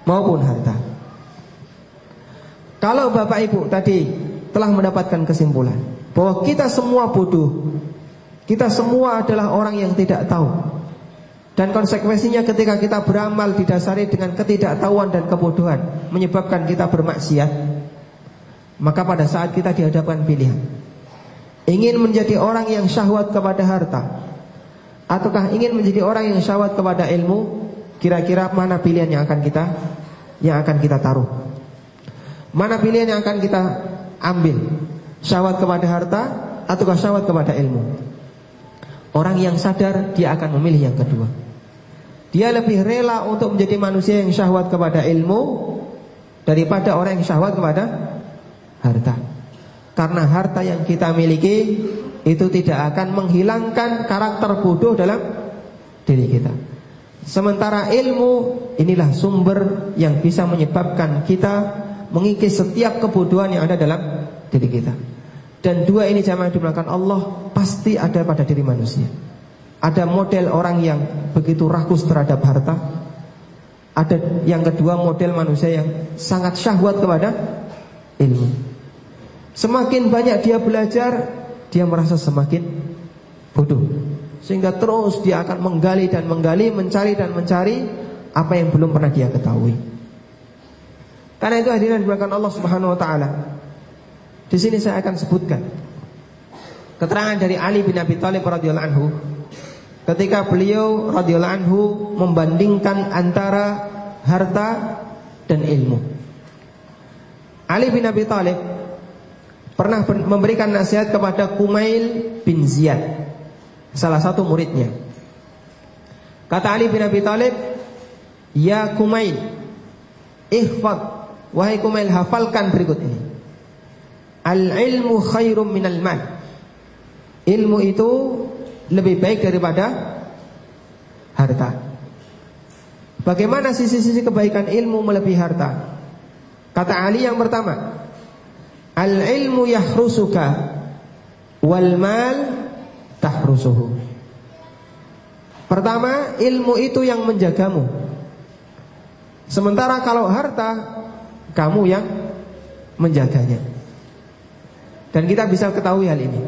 maupun harta. Kalau Bapak Ibu tadi telah mendapatkan kesimpulan bahwa kita semua bodoh. Kita semua adalah orang yang tidak tahu. Dan konsekuensinya ketika kita beramal didasari dengan ketidaktahuan dan kebodohan menyebabkan kita bermaksiat, maka pada saat kita dihadapkan pilihan Ingin menjadi orang yang syahwat kepada harta? Ataukah ingin menjadi orang yang syahwat kepada ilmu? Kira-kira mana pilihan yang akan kita Yang akan kita taruh? Mana pilihan yang akan kita ambil? Syahwat kepada harta Ataukah syahwat kepada ilmu? Orang yang sadar dia akan memilih yang kedua. Dia lebih rela untuk menjadi manusia yang syahwat kepada ilmu Daripada orang yang syahwat kepada harta karena harta yang kita miliki itu tidak akan menghilangkan karakter bodoh dalam diri kita. Sementara ilmu inilah sumber yang bisa menyebabkan kita mengikis setiap kebodohan yang ada dalam diri kita. Dan dua ini jamaah dimulakan Allah pasti ada pada diri manusia. Ada model orang yang begitu rakus terhadap harta. Ada yang kedua model manusia yang sangat syahwat kepada ilmu. Semakin banyak dia belajar, dia merasa semakin bodoh. Sehingga terus dia akan menggali dan menggali, mencari dan mencari apa yang belum pernah dia ketahui. Karena itu hadirin diberkahi Allah Subhanahu wa taala. Di sini saya akan sebutkan keterangan dari Ali bin Abi Thalib radhiyallahu anhu ketika beliau radhiyallahu anhu membandingkan antara harta dan ilmu. Ali bin Abi Thalib pernah memberikan nasihat kepada Kumail bin Ziyad, salah satu muridnya. Kata Ali bin Abi Thalib, "Ya Kumail, ihfad, wahai Kumail hafalkan berikut ini. Al-ilmu khairum minal mal." Ilmu itu lebih baik daripada harta. Bagaimana sisi-sisi kebaikan ilmu melebihi harta? Kata Ali yang pertama, Al-ilmu yahrusuka wal mal tahrusuhu. Pertama, ilmu itu yang menjagamu. Sementara kalau harta, kamu yang menjaganya. Dan kita bisa ketahui hal ini.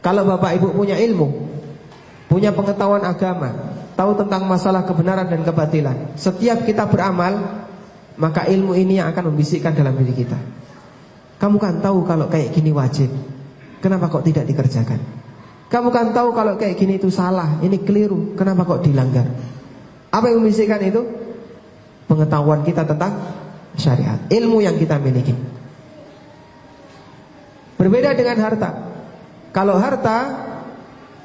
Kalau Bapak Ibu punya ilmu, punya pengetahuan agama, tahu tentang masalah kebenaran dan kebatilan, setiap kita beramal, maka ilmu ini yang akan membisikkan dalam diri kita. Kamu kan tahu kalau kayak gini wajib. Kenapa kok tidak dikerjakan? Kamu kan tahu kalau kayak gini itu salah, ini keliru. Kenapa kok dilanggar? Apa yang membisikkan itu? Pengetahuan kita tentang syariat, ilmu yang kita miliki. Berbeda dengan harta. Kalau harta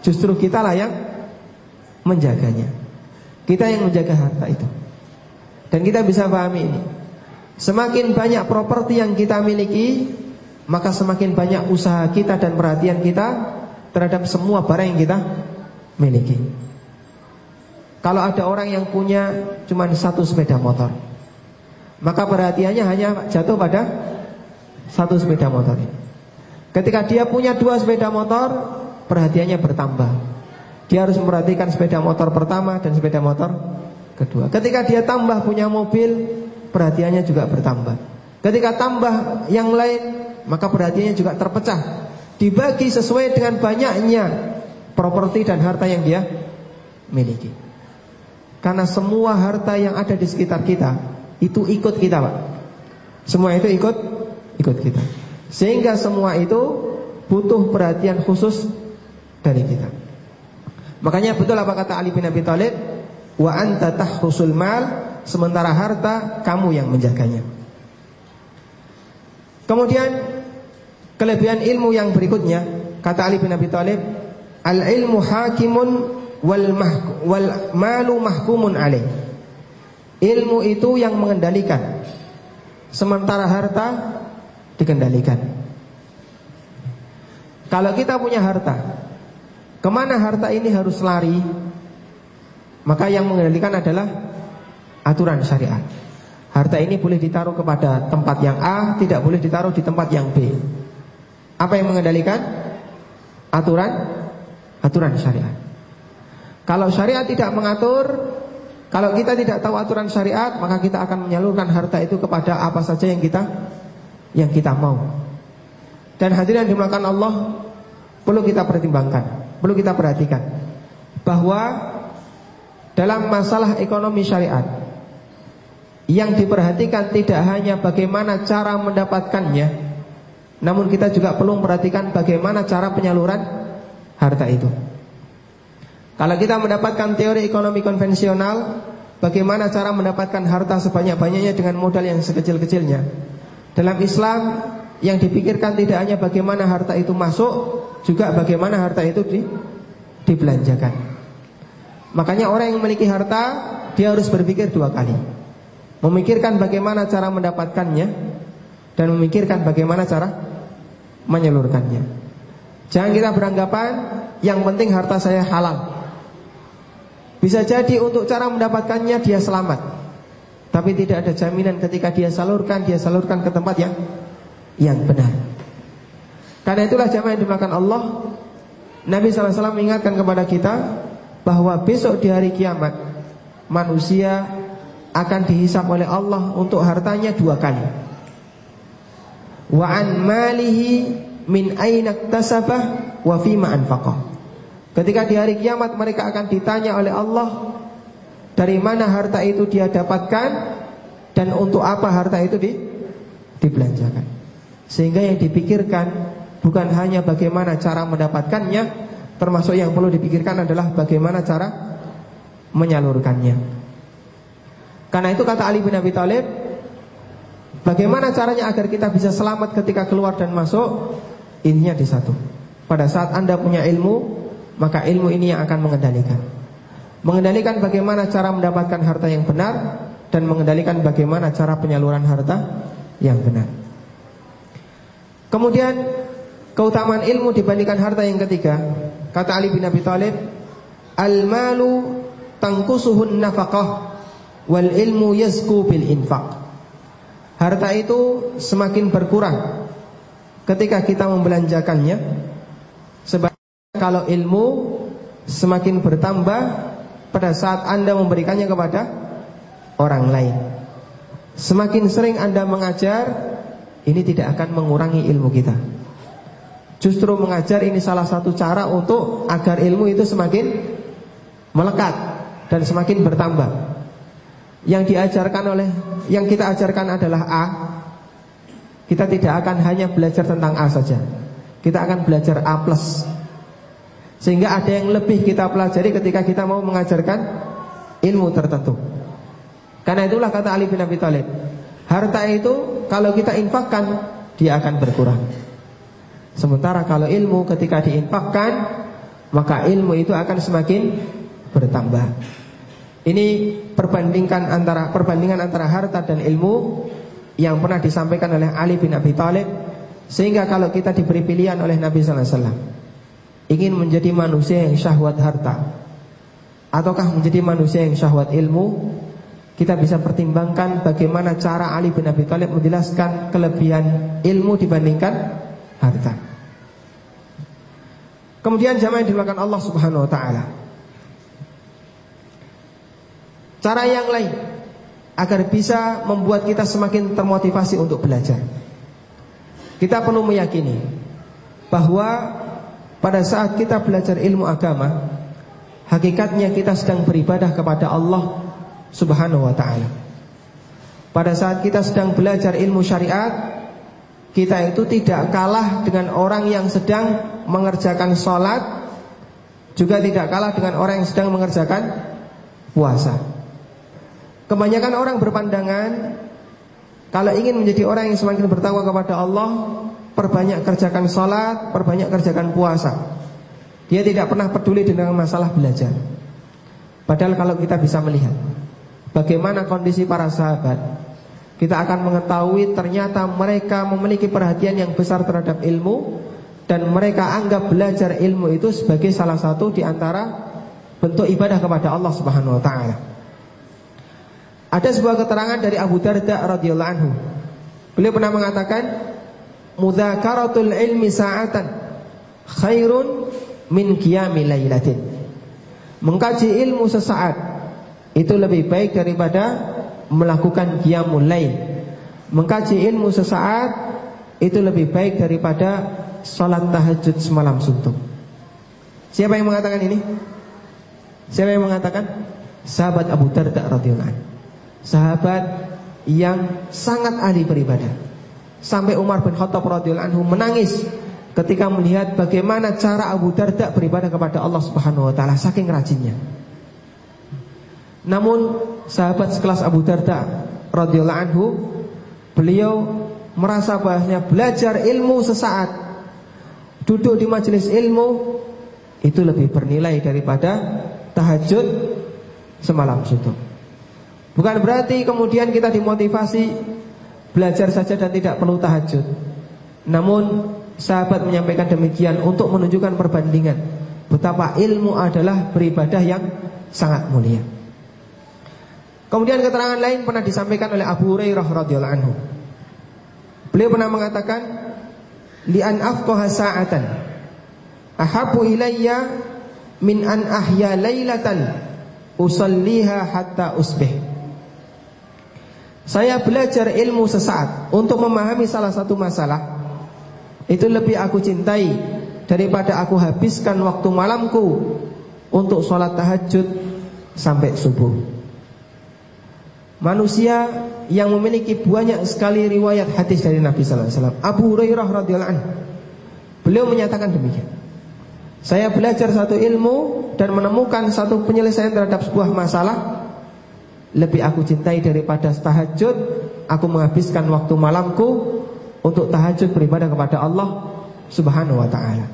justru kita lah yang menjaganya. Kita yang menjaga harta itu. Dan kita bisa pahami ini. Semakin banyak properti yang kita miliki, maka semakin banyak usaha kita dan perhatian kita terhadap semua barang yang kita miliki. Kalau ada orang yang punya cuma satu sepeda motor, maka perhatiannya hanya jatuh pada satu sepeda motor. Ketika dia punya dua sepeda motor, perhatiannya bertambah. Dia harus memperhatikan sepeda motor pertama dan sepeda motor kedua. Ketika dia tambah punya mobil, perhatiannya juga bertambah. Ketika tambah yang lain, maka perhatiannya juga terpecah. Dibagi sesuai dengan banyaknya properti dan harta yang dia miliki. Karena semua harta yang ada di sekitar kita itu ikut kita, Pak. Semua itu ikut ikut kita. Sehingga semua itu butuh perhatian khusus dari kita. Makanya betul apa kata Ali bin Abi Thalib, wa anta tahrusul mal, sementara harta kamu yang menjaganya. Kemudian kelebihan ilmu yang berikutnya, kata Ali bin Abi Thalib, al ilmu hakimun wal, wal malu mahkumun alaih. Ilmu itu yang mengendalikan, sementara harta dikendalikan. Kalau kita punya harta, Ke mana harta ini harus lari Maka yang mengendalikan adalah Aturan syariat. Harta ini boleh ditaruh kepada tempat yang A Tidak boleh ditaruh di tempat yang B. Apa yang mengendalikan? Aturan Aturan syariat. Kalau syariat tidak mengatur Kalau kita tidak tahu aturan syariat Maka kita akan menyalurkan harta itu kepada apa saja yang kita Yang kita mau. Dan hadirin dimakan Allah Perlu kita pertimbangkan perlu kita perhatikan bahwa dalam masalah ekonomi syariat. Yang diperhatikan tidak hanya bagaimana cara mendapatkannya namun kita juga perlu memperhatikan bagaimana cara penyaluran harta itu. Kalau kita mendapatkan teori ekonomi konvensional bagaimana cara mendapatkan harta sebanyak-banyaknya dengan modal yang sekecil-kecilnya? Dalam Islam yang dipikirkan tidak hanya bagaimana harta itu masuk, juga bagaimana harta itu di, dibelanjakan. Makanya orang yang memiliki harta, dia harus berpikir dua kali. Memikirkan bagaimana cara mendapatkannya dan memikirkan bagaimana cara menyalurkannya. Jangan kita beranggapan yang penting harta saya halal. Bisa jadi untuk cara mendapatkannya dia selamat. Tapi tidak ada jaminan ketika dia salurkan, dia salurkan ke tempat yang yang benar. Karena itulah jamaah yang dimakan Allah Nabi SAW mengingatkan kepada kita Bahwa besok di hari kiamat Manusia akan dihisap oleh Allah Untuk hartanya dua kali. Wa an malihi min ainak tasabah Wa fima anfaqah. Ketika di hari kiamat mereka akan ditanya oleh Allah Dari mana harta itu dia dapatkan Dan untuk apa harta itu di, dibelanjakan. Sehingga yang dipikirkan bukan hanya bagaimana cara mendapatkannya, termasuk yang perlu dipikirkan adalah bagaimana cara menyalurkannya. Karena itu kata Ali bin Abi Thalib, bagaimana caranya agar kita bisa selamat ketika keluar dan masuk? Intinya di satu. Pada saat Anda punya ilmu, maka ilmu ini yang akan mengendalikan. Mengendalikan bagaimana cara mendapatkan harta yang benar dan mengendalikan bagaimana cara penyaluran harta yang benar. Kemudian keutamaan ilmu dibandingkan harta yang ketiga, kata Ali bin Abi Thalib, "Al-malu tangkusuhun nafaqah wal ilmu yazku bil infaq." Harta itu semakin berkurang ketika kita membelanjakannya. Sebab kalau ilmu semakin bertambah pada saat Anda memberikannya kepada orang lain. Semakin sering Anda mengajar, ini tidak akan mengurangi ilmu kita. Justru mengajar ini salah satu cara untuk agar ilmu itu semakin melekat dan semakin bertambah. Yang diajarkan oleh yang kita ajarkan adalah A. Kita tidak akan hanya belajar tentang A saja. Kita akan belajar A+. Sehingga ada yang lebih kita pelajari ketika kita mau mengajarkan ilmu tertentu. Karena itulah kata Ali bin Abi Thalib, Harta itu kalau kita infakkan dia akan berkurang. Sementara kalau ilmu ketika diinfakkan maka ilmu itu akan semakin bertambah. Ini perbandingkan antara perbandingan antara harta dan ilmu yang pernah disampaikan oleh Ali bin Abi Thalib sehingga kalau kita diberi pilihan oleh Nabi wasallam ingin menjadi manusia yang syahwat harta ataukah menjadi manusia yang syahwat ilmu kita bisa pertimbangkan bagaimana cara Ali bin Abi Thalib menjelaskan kelebihan ilmu dibandingkan harta. Kemudian jamaah yang dimakan Allah Subhanahu wa taala. Cara yang lain agar bisa membuat kita semakin termotivasi untuk belajar. Kita perlu meyakini bahwa pada saat kita belajar ilmu agama, hakikatnya kita sedang beribadah kepada Allah Subhanahu wa taala. Pada saat kita sedang belajar ilmu syariat, kita itu tidak kalah dengan orang yang sedang mengerjakan sholat, juga tidak kalah dengan orang yang sedang mengerjakan puasa. Kebanyakan orang berpandangan kalau ingin menjadi orang yang semakin bertakwa kepada Allah, perbanyak kerjakan sholat, perbanyak kerjakan puasa. Dia tidak pernah peduli dengan masalah belajar. Padahal kalau kita bisa melihat bagaimana kondisi para sahabat, kita akan mengetahui ternyata mereka memiliki perhatian yang besar terhadap ilmu dan mereka anggap belajar ilmu itu sebagai salah satu di antara bentuk ibadah kepada Allah Subhanahu wa taala. Ada sebuah keterangan dari Abu Darda radhiyallahu anhu. Beliau pernah mengatakan, "Mudzakaratul ilmi sa'atan khairun min qiyami lailatin." Mengkaji ilmu sesaat itu lebih baik daripada melakukan qiyamul lail. Mengkaji ilmu sesaat itu lebih baik daripada salat tahajud semalam suntuk. Siapa yang mengatakan ini? Siapa yang mengatakan? Sahabat Abu Darda radhiyallahu sahabat yang sangat ahli beribadah. Sampai Umar bin Khattab radhiyallahu anhu menangis ketika melihat bagaimana cara Abu Darda beribadah kepada Allah Subhanahu wa taala saking rajinnya. Namun sahabat sekelas Abu Darda radhiyallahu anhu beliau merasa bahasanya belajar ilmu sesaat duduk di majelis ilmu itu lebih bernilai daripada tahajud semalam suntuk. Bukan berarti kemudian kita dimotivasi belajar saja dan tidak perlu tahajud. Namun sahabat menyampaikan demikian untuk menunjukkan perbandingan betapa ilmu adalah beribadah yang sangat mulia. Kemudian keterangan lain pernah disampaikan oleh Abu Hurairah radhiyallahu anhu. Beliau pernah mengatakan, "Li an afqaha sa'atan ahabu ilayya min an ahya lailatan usalliha hatta usbih." Saya belajar ilmu sesaat untuk memahami salah satu masalah. Itu lebih aku cintai daripada aku habiskan waktu malamku untuk sholat tahajud sampai subuh. Manusia yang memiliki banyak sekali riwayat hadis dari Nabi Sallallahu Alaihi Wasallam. Abu Hurairah radhiyallahu anhu, beliau menyatakan demikian. Saya belajar satu ilmu dan menemukan satu penyelesaian terhadap sebuah masalah lebih aku cintai daripada tahajud Aku menghabiskan waktu malamku Untuk tahajud beribadah kepada Allah Subhanahu wa ta'ala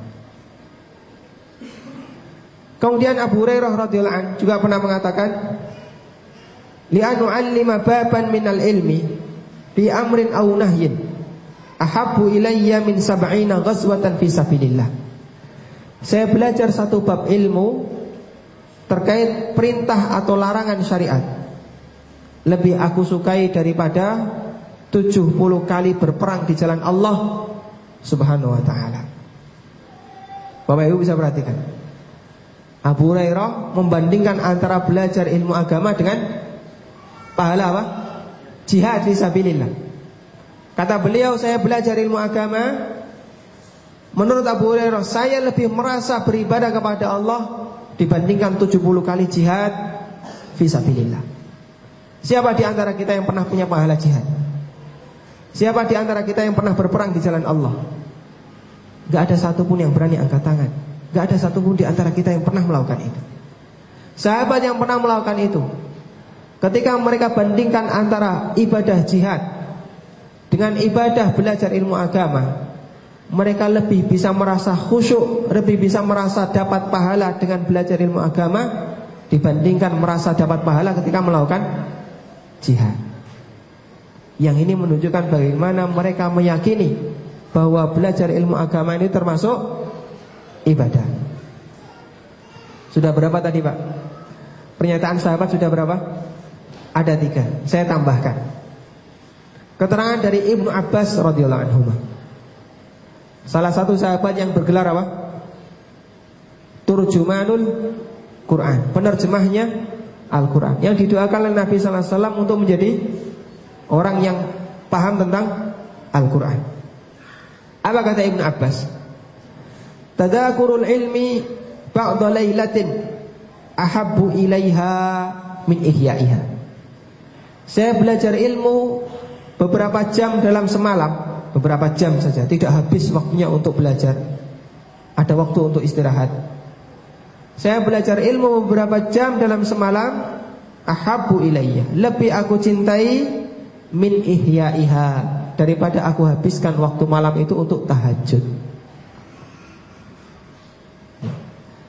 Kemudian Abu Hurairah radhiyallahu anhu juga pernah mengatakan Li'anu allima baban minal ilmi Bi amrin au nahyin Ahabbu ilayya min sab'ina ghazwatan fi sabilillah Saya belajar satu bab ilmu Terkait perintah atau larangan syariat lebih aku sukai daripada 70 kali berperang di jalan Allah Subhanahu wa taala. Bapak Ibu bisa perhatikan. Abu Hurairah membandingkan antara belajar ilmu agama dengan pahala apa? Jihad fi sabilillah. Kata beliau saya belajar ilmu agama Menurut Abu Hurairah saya lebih merasa beribadah kepada Allah dibandingkan 70 kali jihad fi sabilillah. Siapa di antara kita yang pernah punya pahala jihad? Siapa di antara kita yang pernah berperang di jalan Allah? Gak ada satupun yang berani angkat tangan Gak ada satupun di antara kita yang pernah melakukan itu Sahabat yang pernah melakukan itu Ketika mereka bandingkan antara ibadah jihad Dengan ibadah belajar ilmu agama Mereka lebih bisa merasa khusyuk Lebih bisa merasa dapat pahala dengan belajar ilmu agama Dibandingkan merasa dapat pahala ketika melakukan jihad. Yang ini menunjukkan bagaimana mereka meyakini bahwa belajar ilmu agama ini termasuk ibadah. Sudah berapa tadi Pak? Pernyataan sahabat sudah berapa? Ada tiga. Saya tambahkan. Keterangan dari Ibnu Abbas radhiyallahu anhu. Salah satu sahabat yang bergelar apa? Turjumanul Quran. Penerjemahnya Al-Quran Yang didoakan oleh Nabi SAW untuk menjadi Orang yang paham tentang Al-Quran Apa kata Ibn Abbas Tadakurul ilmi Ba'da laylatin ahabbu ilaiha min ihya'iha. Saya belajar ilmu beberapa jam dalam semalam, beberapa jam saja, tidak habis waktunya untuk belajar. Ada waktu untuk istirahat. Saya belajar ilmu beberapa jam dalam semalam, ahabbu ilayya, lebih aku cintai min ihya'iha daripada aku habiskan waktu malam itu untuk tahajud.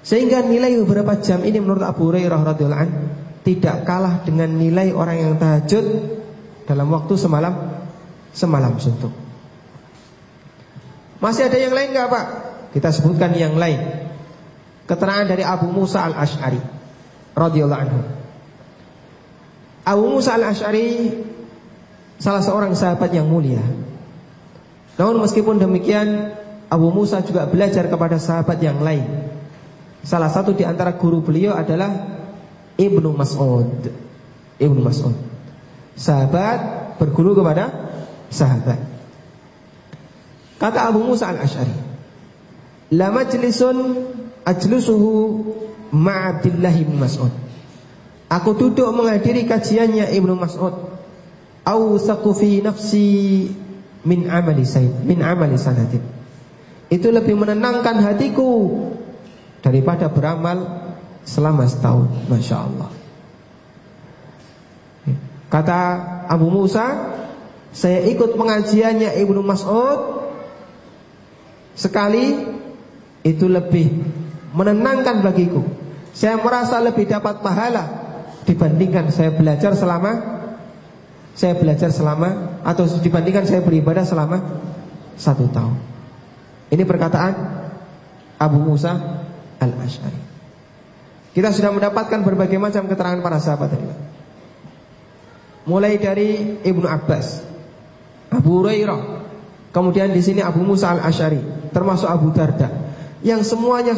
Sehingga nilai beberapa jam ini menurut Abu Hurairah radhiyallahu tidak kalah dengan nilai orang yang tahajud dalam waktu semalam semalam suntuk. Masih ada yang lain nggak Pak? Kita sebutkan yang lain. Keterangan dari Abu Musa al Ashari radhiyallahu anhu. Abu Musa al Ashari salah seorang sahabat yang mulia. Namun meskipun demikian, Abu Musa juga belajar kepada sahabat yang lain. Salah satu di antara guru beliau adalah Ibnu Mas'ud. Ibnu Mas'ud. Sahabat berguru kepada sahabat. Kata Abu Musa al-Ash'ari, "La majlisun ajlusuhu ma'Abdillah bin Mas'ud." Aku duduk menghadiri kajiannya Ibnu Mas'ud. Awsaqu fi nafsi min amali sayyid, min amali sanatin. Itu lebih menenangkan hatiku daripada beramal selama setahun. Masya Allah. Kata Abu Musa, saya ikut pengajiannya Ibnu Mas'ud sekali itu lebih menenangkan bagiku. Saya merasa lebih dapat pahala dibandingkan saya belajar selama saya belajar selama atau dibandingkan saya beribadah selama satu tahun. Ini perkataan Abu Musa al-Ash'ari. Kita sudah mendapatkan berbagai macam keterangan para sahabat tadi. Mulai dari Ibnu Abbas, Abu Hurairah, kemudian di sini Abu Musa al-Ash'ari, termasuk Abu Darda, yang semuanya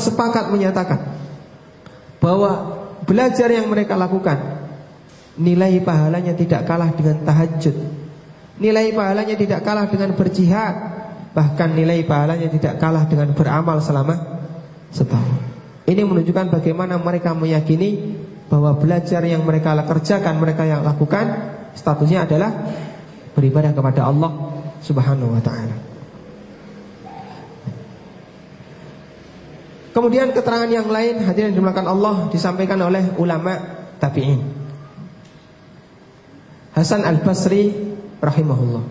sepakat menyatakan bahwa belajar yang mereka lakukan nilai pahalanya tidak kalah dengan tahajud. Nilai pahalanya tidak kalah dengan berjihad, bahkan nilai pahalanya tidak kalah dengan beramal selama setahun. Ini menunjukkan bagaimana mereka meyakini bahwa belajar yang mereka kerjakan, mereka yang lakukan statusnya adalah beribadah kepada Allah Subhanahu wa taala. Kemudian keterangan yang lain hadirin dimulakan Allah disampaikan oleh ulama tabi'in. Hasan Al-Basri rahimahullah.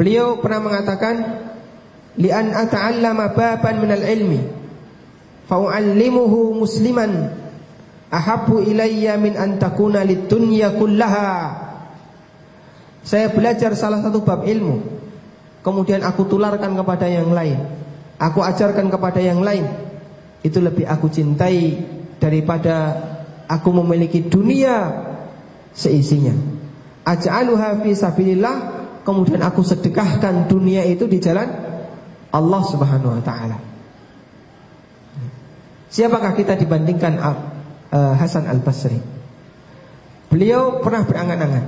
Beliau pernah mengatakan li'an ata'allama baban minal ilmi fa'u'allimuhu musliman. Ahabbu ilayya min an takuna kullaha. Saya belajar salah satu bab ilmu. Kemudian aku tularkan kepada yang lain. Aku ajarkan kepada yang lain. Itu lebih aku cintai daripada aku memiliki dunia seisinya. Aj'aluha fi sabilillah. Kemudian aku sedekahkan dunia itu di jalan Allah Subhanahu wa taala. Siapakah kita dibandingkan uh, Hasan Al-Basri? Beliau pernah berangan-angan.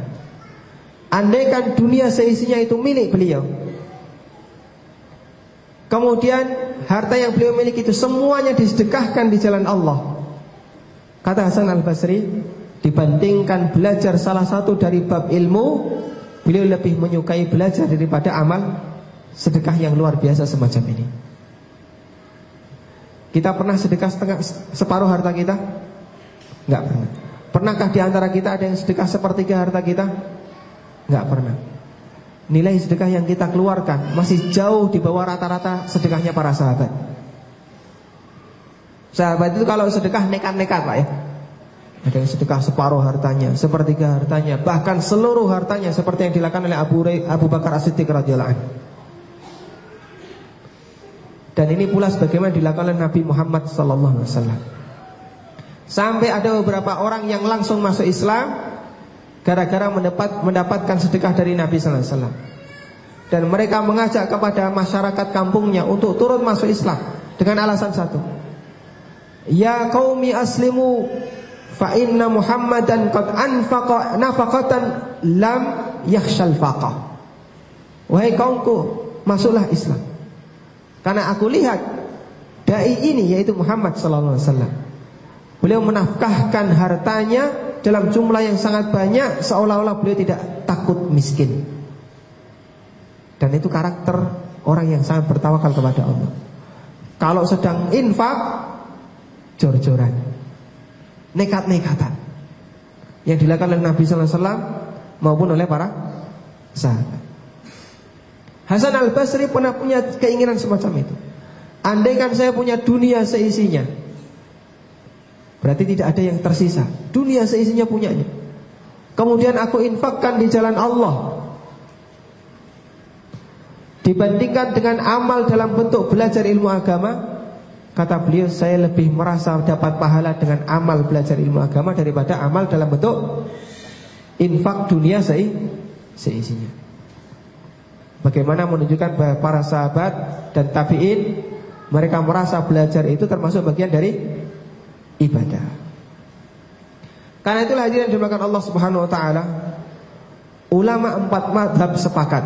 Andaikan dunia seisinya itu milik beliau. Kemudian harta yang beliau miliki itu semuanya disedekahkan di jalan Allah. Kata Hasan Al-Basri, dibandingkan belajar salah satu dari bab ilmu, beliau lebih menyukai belajar daripada amal sedekah yang luar biasa semacam ini. Kita pernah sedekah setengah separuh harta kita? Enggak pernah. Pernahkah di antara kita ada yang sedekah sepertiga harta kita? Enggak pernah. Nilai sedekah yang kita keluarkan masih jauh di bawah rata-rata sedekahnya para sahabat. Sahabat itu kalau sedekah nekat-nekat Pak ya. Ada yang sedekah separuh hartanya, sepertiga hartanya, bahkan seluruh hartanya seperti yang dilakukan oleh Abu, Abu Bakar As-Siddiq radhiyallahu anhu. Dan ini pula sebagaimana dilakukan oleh Nabi Muhammad wasallam. Sampai ada beberapa orang yang langsung masuk Islam gara-gara mendapat mendapatkan sedekah dari Nabi wasallam. Dan mereka mengajak kepada masyarakat kampungnya untuk turun masuk Islam dengan alasan satu. Ya qaumi aslimu fa inna Muhammadan qad anfaqa nafaqatan lam yakhshal faqa. Wahai kaumku, masuklah Islam. Karena aku lihat dai ini yaitu Muhammad sallallahu alaihi wasallam. Beliau menafkahkan hartanya dalam jumlah yang sangat banyak seolah-olah beliau tidak takut miskin. Dan itu karakter orang yang sangat bertawakal kepada Allah. Kalau sedang infak jor-joran. Nekat-nekatan. Yang dilakukan oleh Nabi sallallahu alaihi wasallam maupun oleh para sahabat. Hasan al-Basri pernah punya keinginan semacam itu. Andaikan saya punya dunia seisinya, berarti tidak ada yang tersisa. Dunia seisinya punyanya. Kemudian aku infakkan di jalan Allah. Dibandingkan dengan amal dalam bentuk belajar ilmu agama, kata beliau saya lebih merasa dapat pahala dengan amal belajar ilmu agama daripada amal dalam bentuk infak dunia seisinya. Bagaimana menunjukkan bahwa para sahabat dan tabi'in mereka merasa belajar itu termasuk bagian dari ibadah. Karena itulah hadirin dimakan Allah Subhanahu wa taala. Ulama empat madhab sepakat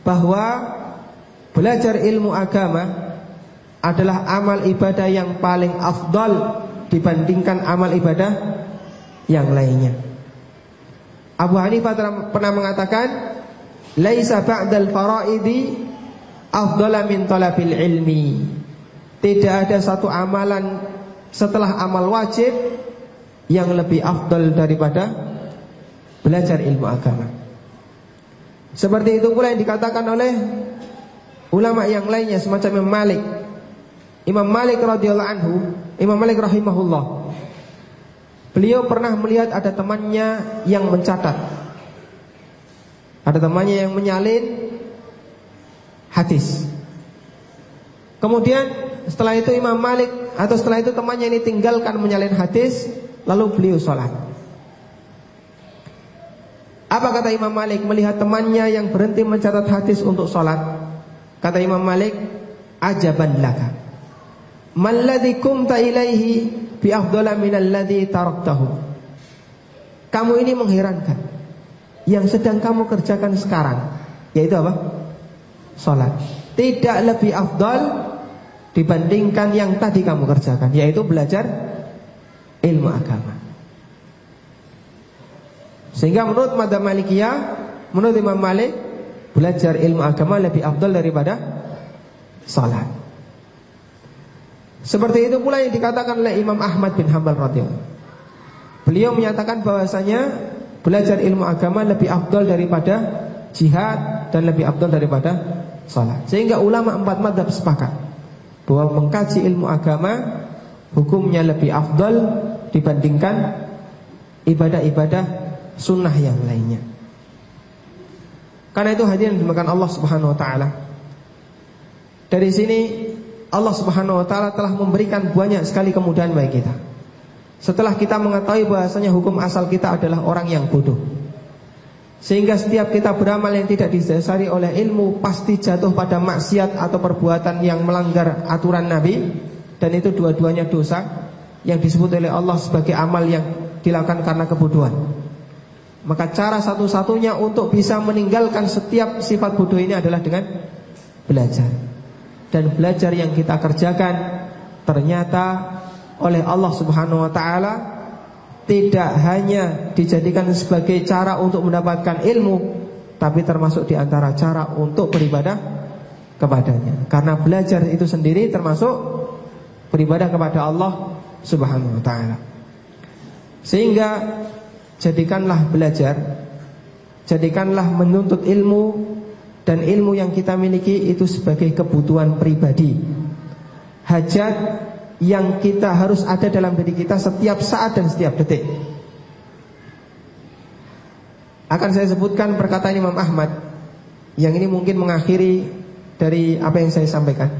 bahwa belajar ilmu agama adalah amal ibadah yang paling afdal dibandingkan amal ibadah yang lainnya. Abu Hanifah pernah mengatakan, "Laisa ba'dal faraidi afdala min talabil ilmi. Tidak ada satu amalan setelah amal wajib yang lebih afdal daripada belajar ilmu agama. Seperti itu pula yang dikatakan oleh ulama yang lainnya semacam Imam Malik. Imam Malik radhiyallahu anhu, Imam Malik rahimahullah. Beliau pernah melihat ada temannya yang mencatat. Ada temannya yang menyalin hadis. Kemudian setelah itu Imam Malik atau setelah itu temannya ini tinggalkan menyalin hadis, lalu beliau sholat. Apa kata Imam Malik melihat temannya yang berhenti mencatat hadis untuk sholat? Kata Imam Malik, ajaban laka. Malladhi kumta ilaihi bi afdala minalladhi taraktahu. Kamu ini mengherankan. Yang sedang kamu kerjakan sekarang, yaitu apa? sholat. Tidak lebih afdal Dibandingkan yang tadi kamu kerjakan Yaitu belajar ilmu agama. Sehingga menurut Madhab Malikiyah Menurut Imam Malik Belajar ilmu agama lebih afdal daripada Sholat. Seperti itu pula yang dikatakan oleh Imam Ahmad bin Hanbal radhiyallahu Beliau menyatakan bahwasanya belajar ilmu agama lebih afdal daripada jihad dan lebih afdal daripada salat. Sehingga ulama empat madhab sepakat bahwa mengkaji ilmu agama hukumnya lebih afdal dibandingkan ibadah-ibadah sunnah yang lainnya. Karena itu hadirin dimakan Allah Subhanahu wa taala. Dari sini Allah Subhanahu wa taala telah memberikan banyak sekali kemudahan bagi kita. Setelah kita mengetahui bahasanya hukum asal kita adalah orang yang bodoh. Sehingga setiap kita beramal yang tidak didasari oleh ilmu Pasti jatuh pada maksiat atau perbuatan yang melanggar aturan Nabi. Dan itu dua-duanya dosa Yang disebut oleh Allah sebagai amal yang dilakukan karena kebodohan. Maka cara satu-satunya untuk bisa meninggalkan setiap sifat bodoh ini adalah dengan belajar. Dan belajar yang kita kerjakan Ternyata oleh Allah subhanahu wa ta'ala tidak hanya dijadikan sebagai cara untuk mendapatkan ilmu, tapi termasuk di antara cara untuk beribadah kepadanya. Karena belajar itu sendiri termasuk beribadah kepada Allah Subhanahu wa taala. Sehingga jadikanlah belajar, jadikanlah menuntut ilmu dan ilmu yang kita miliki itu sebagai kebutuhan pribadi. Hajat yang kita harus ada dalam diri kita setiap saat dan setiap detik. Akan saya sebutkan perkataan Imam Ahmad yang ini mungkin mengakhiri dari apa yang saya sampaikan.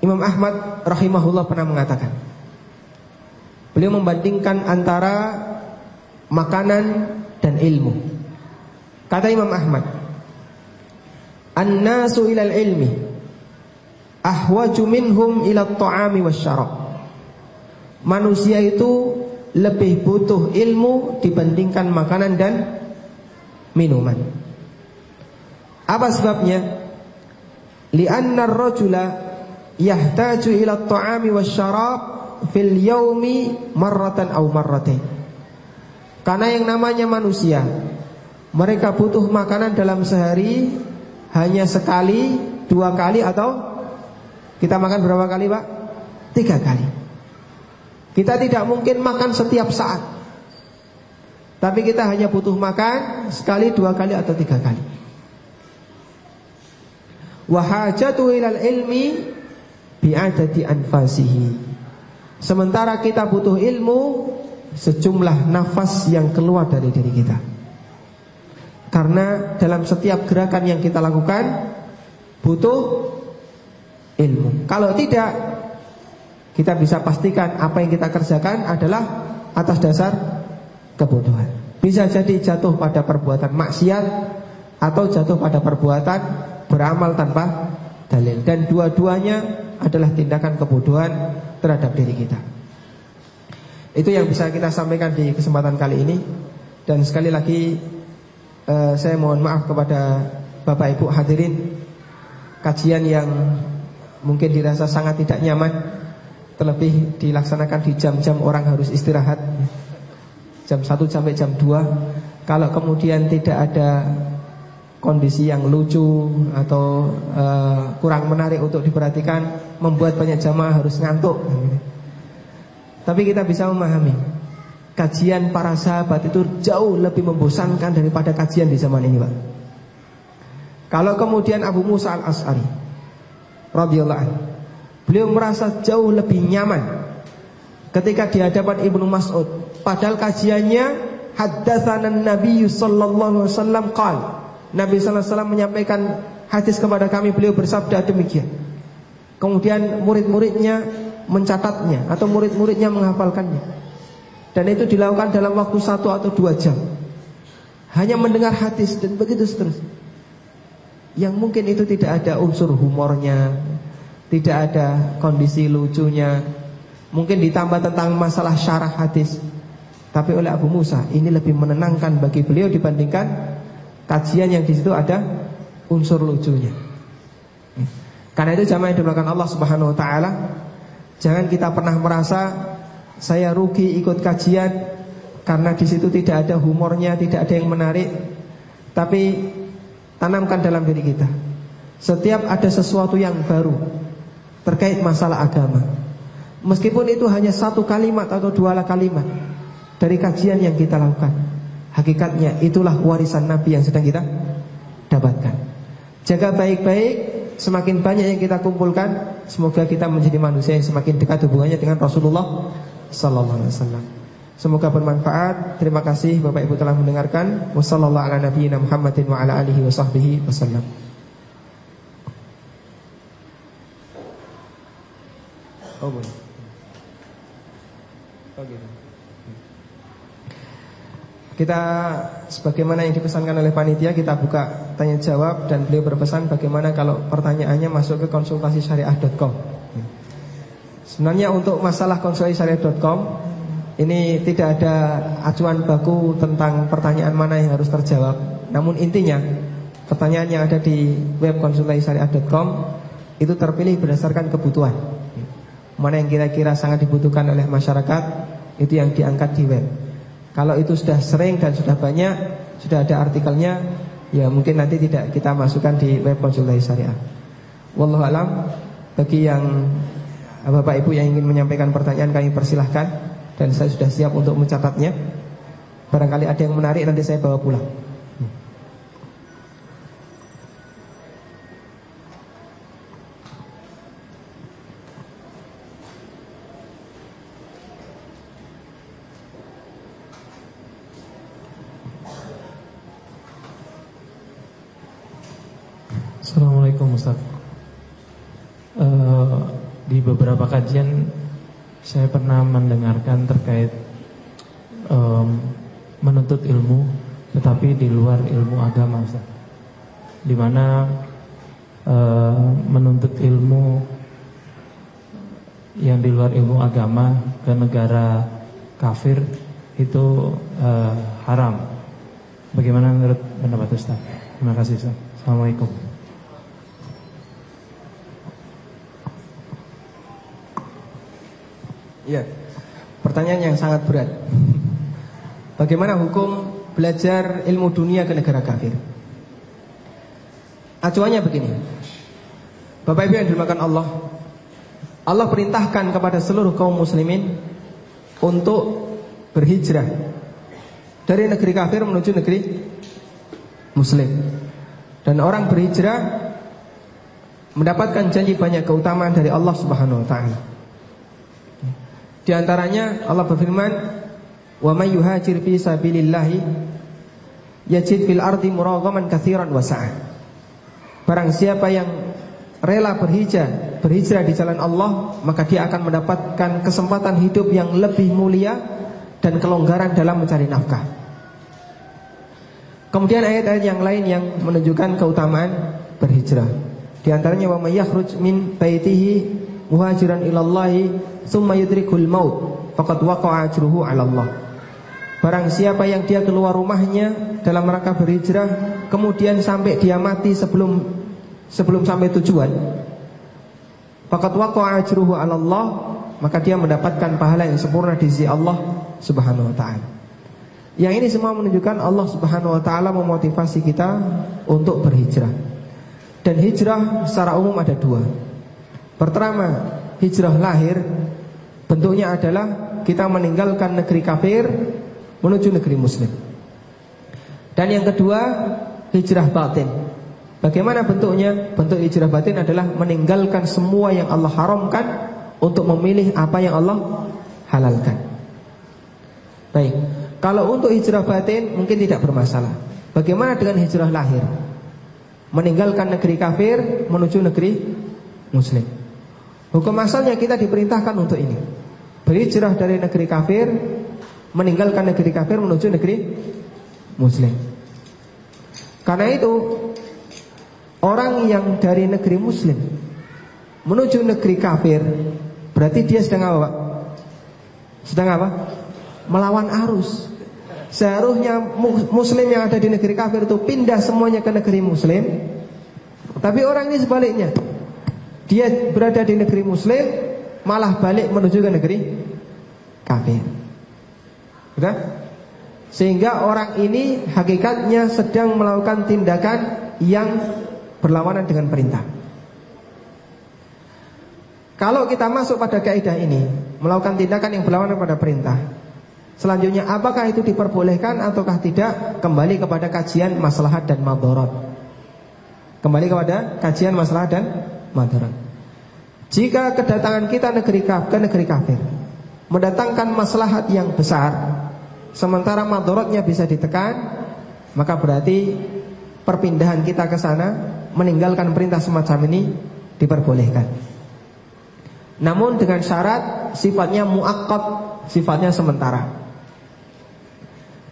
Imam Ahmad rahimahullah pernah mengatakan Beliau membandingkan antara makanan dan ilmu. Kata Imam Ahmad, "An-nasu ilal ilmi ahwaju minhum ila ta'ami wasyarab. Manusia itu lebih butuh ilmu dibandingkan makanan dan minuman. Apa sebabnya? Li'anna ar-rajula yahtaju ila at-ta'ami wasyarab fil yaumi marratan aw marratain. Karena yang namanya manusia mereka butuh makanan dalam sehari hanya sekali, dua kali atau kita makan berapa kali, Pak? Tiga kali. Kita tidak mungkin makan setiap saat. Tapi kita hanya butuh makan sekali, dua kali atau tiga kali. Wahajatu ilal ilmi bi'adati anfasihi. Sementara kita butuh ilmu sejumlah nafas yang keluar dari diri kita. Karena dalam setiap gerakan yang kita lakukan butuh ilmu. Kalau tidak, kita bisa pastikan apa yang kita kerjakan adalah atas dasar kebodohan. Bisa jadi jatuh pada perbuatan maksiat atau jatuh pada perbuatan beramal tanpa dalil. Dan dua-duanya adalah tindakan kebodohan terhadap diri kita. Itu yang bisa kita sampaikan di kesempatan kali ini. Dan sekali lagi uh, saya mohon maaf kepada Bapak Ibu hadirin kajian yang mungkin dirasa sangat tidak nyaman terlebih dilaksanakan di jam-jam orang harus istirahat jam 1 sampai jam 2 kalau kemudian tidak ada kondisi yang lucu atau uh, kurang menarik untuk diperhatikan membuat banyak jamaah harus ngantuk tapi kita bisa memahami kajian para sahabat itu jauh lebih membosankan daripada kajian di zaman ini, Pak. Kalau kemudian Abu Musa al-As'ari radhiyallahu anhu, beliau merasa jauh lebih nyaman ketika di hadapan Ibnu Mas'ud. Padahal kajiannya haddatsana Nabi sallallahu alaihi wasallam qal. Nabi sallallahu alaihi menyampaikan hadis kepada kami beliau bersabda demikian. Kemudian murid-muridnya mencatatnya atau murid-muridnya menghafalkannya. Dan itu dilakukan dalam waktu satu atau dua jam Hanya mendengar hadis dan begitu seterusnya Yang mungkin itu tidak ada unsur humornya Tidak ada kondisi lucunya. Mungkin ditambah tentang masalah syarah hadis. Tapi oleh Abu Musa Ini lebih menenangkan bagi beliau dibandingkan Kajian yang di situ ada unsur lucunya. Karena itu jamaah yang dimulakan Allah subhanahu wa ta'ala Jangan kita pernah merasa saya rugi ikut kajian karena di situ tidak ada humornya, tidak ada yang menarik. Tapi tanamkan dalam diri kita. Setiap ada sesuatu yang baru terkait masalah agama. Meskipun itu hanya satu kalimat atau dua kalimat dari kajian yang kita lakukan. Hakikatnya itulah warisan Nabi yang sedang kita dapatkan. Jaga baik-baik, semakin banyak yang kita kumpulkan, semoga kita menjadi manusia yang semakin dekat hubungannya dengan Rasulullah sallallahu alaihi wasallam. Semoga bermanfaat. Terima kasih Bapak Ibu telah mendengarkan. Wassallallahu ala nabiyyina Muhammadin wa ala alihi wa sahbihi wasallam. Oh, boleh. Oh, gitu. Kita sebagaimana yang dipesankan oleh panitia kita buka tanya jawab dan beliau berpesan bagaimana kalau pertanyaannya masuk ke konsultasi syariah.com. Sebenarnya untuk masalah konsultasisyariah.com ini tidak ada acuan baku tentang pertanyaan mana yang harus terjawab. Namun intinya pertanyaan yang ada di web konsultasisyariah.com itu terpilih berdasarkan kebutuhan. Mana yang kira-kira sangat dibutuhkan oleh masyarakat itu yang diangkat di web. Kalau itu sudah sering dan sudah banyak, sudah ada artikelnya, ya mungkin nanti tidak kita masukkan di web konsultasi syariah. Wallahu alam bagi yang Bapak Ibu yang ingin menyampaikan pertanyaan kami persilahkan Dan saya sudah siap untuk mencatatnya Barangkali ada yang menarik nanti saya bawa pulang. Assalamualaikum Ustaz uh, di beberapa kajian saya pernah mendengarkan terkait um, menuntut ilmu tetapi di luar ilmu agama Ustaz. Di mana uh, menuntut ilmu yang di luar ilmu agama ke negara kafir itu uh, haram. Bagaimana menurut pendapat Ustaz? Terima kasih Ustaz. Assalamualaikum. Ya. Pertanyaan yang sangat berat. Bagaimana hukum belajar ilmu dunia ke negara kafir? Acuannya begini. Bapak Ibu yang dimakan Allah, Allah perintahkan kepada seluruh kaum muslimin untuk berhijrah dari negeri kafir menuju negeri muslim. Dan orang berhijrah mendapatkan janji banyak keutamaan dari Allah Subhanahu wa taala. Di antaranya Allah berfirman, "Wa may yuhajir fi sabilillah yajid fil ardi muraghaman katsiran wa sa'ah." Barang siapa yang rela berhijrah, berhijrah di jalan Allah, maka dia akan mendapatkan kesempatan hidup yang lebih mulia dan kelonggaran dalam mencari nafkah. Kemudian ayat-ayat yang lain yang menunjukkan keutamaan berhijrah. Di antaranya wa may yakhruj min baitihi muhajiran ilallahi summa yudrikul maut faqad waqa'a ajruhu 'ala Allah. Barang siapa yang dia keluar rumahnya dalam rangka berhijrah kemudian sampai dia mati sebelum sebelum sampai tujuan faqad waqa'a ajruhu 'ala Allah maka dia mendapatkan pahala yang sempurna di sisi Allah Subhanahu wa taala. Yang ini semua menunjukkan Allah Subhanahu wa taala memotivasi kita untuk berhijrah. Dan hijrah secara umum ada dua. Pertama, hijrah lahir bentuknya adalah kita meninggalkan negeri kafir menuju negeri muslim. Dan yang kedua, hijrah batin. Bagaimana bentuknya? Bentuk hijrah batin adalah meninggalkan semua yang Allah haramkan untuk memilih apa yang Allah halalkan. Baik, kalau untuk hijrah batin mungkin tidak bermasalah. Bagaimana dengan hijrah lahir? Meninggalkan negeri kafir menuju negeri muslim. Hukum asalnya kita diperintahkan untuk ini. Berhijrah dari negeri kafir, meninggalkan negeri kafir menuju negeri muslim. Karena itu orang yang dari negeri muslim menuju negeri kafir berarti dia sedang apa, Pak? Sedang apa? Melawan arus. Seharusnya muslim yang ada di negeri kafir itu pindah semuanya ke negeri muslim. Tapi orang ini sebaliknya. Dia berada di negeri muslim malah balik menuju ke negeri kafir. Sudah? Sehingga orang ini hakikatnya sedang melakukan tindakan yang berlawanan dengan perintah. Kalau kita masuk pada kaidah ini, melakukan tindakan yang berlawanan pada perintah, Selanjutnya apakah itu diperbolehkan ataukah tidak Kembali kepada kajian maslahat dan madarat Kembali kepada kajian maslahat dan madarat. Jika kedatangan kita negeri ke negeri kafir Mendatangkan maslahat yang besar Sementara madaratnya bisa ditekan Maka berarti Perpindahan kita ke sana Meninggalkan perintah semacam ini Diperbolehkan. Namun dengan syarat Sifatnya muakkad Sifatnya sementara.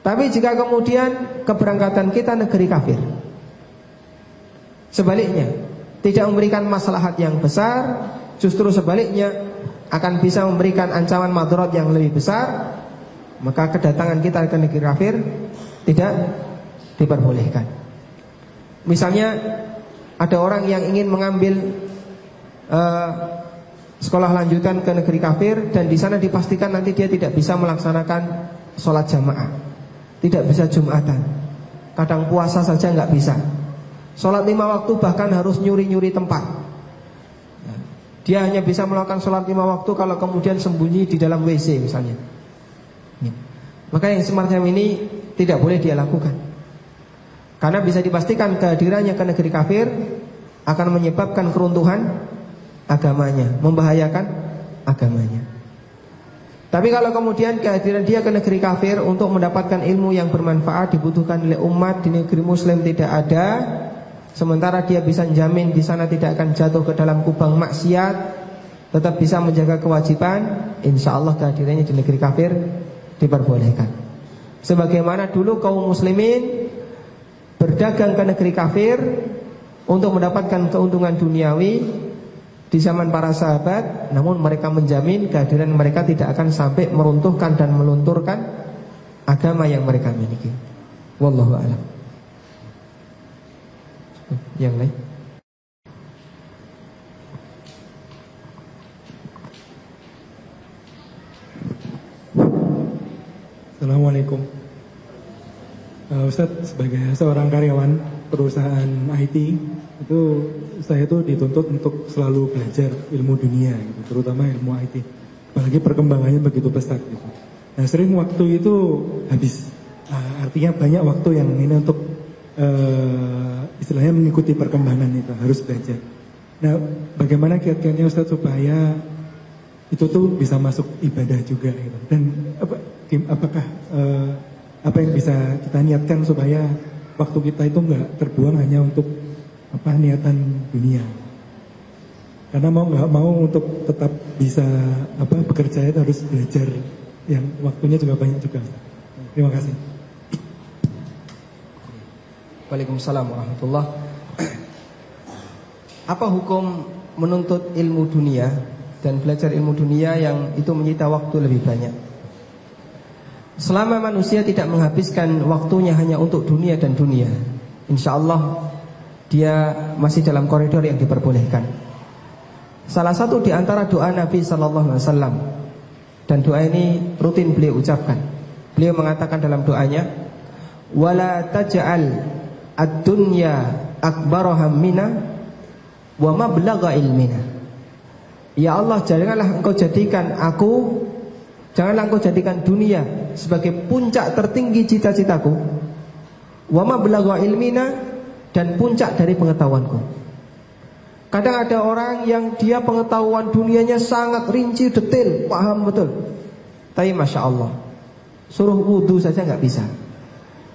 Tapi jika kemudian keberangkatan kita negeri kafir Sebaliknya Tidak memberikan maslahat yang besar Justru sebaliknya Akan bisa memberikan ancaman madorot yang lebih besar Maka kedatangan kita ke negeri kafir Tidak diperbolehkan. Misalnya Ada orang yang ingin mengambil uh, Sekolah lanjutan ke negeri kafir Dan di sana dipastikan nanti dia tidak bisa melaksanakan Sholat jamaah tidak bisa Jumatan. Kadang puasa saja nggak bisa Sholat lima waktu bahkan harus nyuri-nyuri tempat. Dia hanya bisa melakukan sholat lima waktu Kalau kemudian sembunyi di dalam WC misalnya. Ya. Maka yang semacam ini Tidak boleh dia lakukan. Karena bisa dipastikan kehadirannya ke negeri kafir Akan menyebabkan keruntuhan Agamanya Membahayakan agamanya. Tapi kalau kemudian kehadiran dia ke negeri kafir untuk mendapatkan ilmu yang bermanfaat dibutuhkan oleh umat di negeri muslim tidak ada, sementara dia bisa jamin di sana tidak akan jatuh ke dalam kubang maksiat, tetap bisa menjaga kewajiban, insya Allah kehadirannya di negeri kafir diperbolehkan. Sebagaimana dulu kaum muslimin berdagang ke negeri kafir untuk mendapatkan keuntungan duniawi di zaman para sahabat namun mereka menjamin kehadiran mereka tidak akan sampai meruntuhkan dan melunturkan agama yang mereka miliki. Wallahu a'lam. Yang lain? Assalamualaikum. Uh, Ustadz sebagai seorang karyawan perusahaan IT itu saya tuh dituntut untuk selalu belajar ilmu dunia gitu, terutama ilmu IT. Apalagi perkembangannya begitu pesat gitu. Nah sering waktu itu habis. Nah, artinya banyak waktu yang ini untuk uh, istilahnya mengikuti perkembangan itu harus belajar. Nah bagaimana kiat-kiatnya Ustadz supaya itu tuh bisa masuk ibadah juga gitu. Dan apa, apakah uh, apa yang bisa kita niatkan supaya waktu kita itu nggak terbuang hanya untuk apa niatan dunia. Karena mau nggak mau untuk tetap bisa apa bekerja itu harus belajar yang waktunya juga banyak juga. Terima kasih. Waalaikumsalam warahmatullah. Apa hukum menuntut ilmu dunia dan belajar ilmu dunia yang itu menyita waktu lebih banyak? Selama manusia tidak menghabiskan waktunya hanya untuk dunia dan dunia, insya Allah dia masih dalam koridor yang diperbolehkan. Salah satu di antara doa Nabi Sallallahu Alaihi Wasallam dan doa ini rutin beliau ucapkan. Beliau mengatakan dalam doanya, "Wala taj'al ad-dunya akbara hammina wa mablagha ilmina." Ya Allah, janganlah engkau jadikan aku Janganlah engkau jadikan dunia sebagai puncak tertinggi cita-citaku. Wama belagha ilmina dan puncak dari pengetahuanku. Kadang ada orang yang dia pengetahuan dunianya sangat rinci, detail, paham betul. Tapi masya Allah, suruh wudhu saja nggak bisa.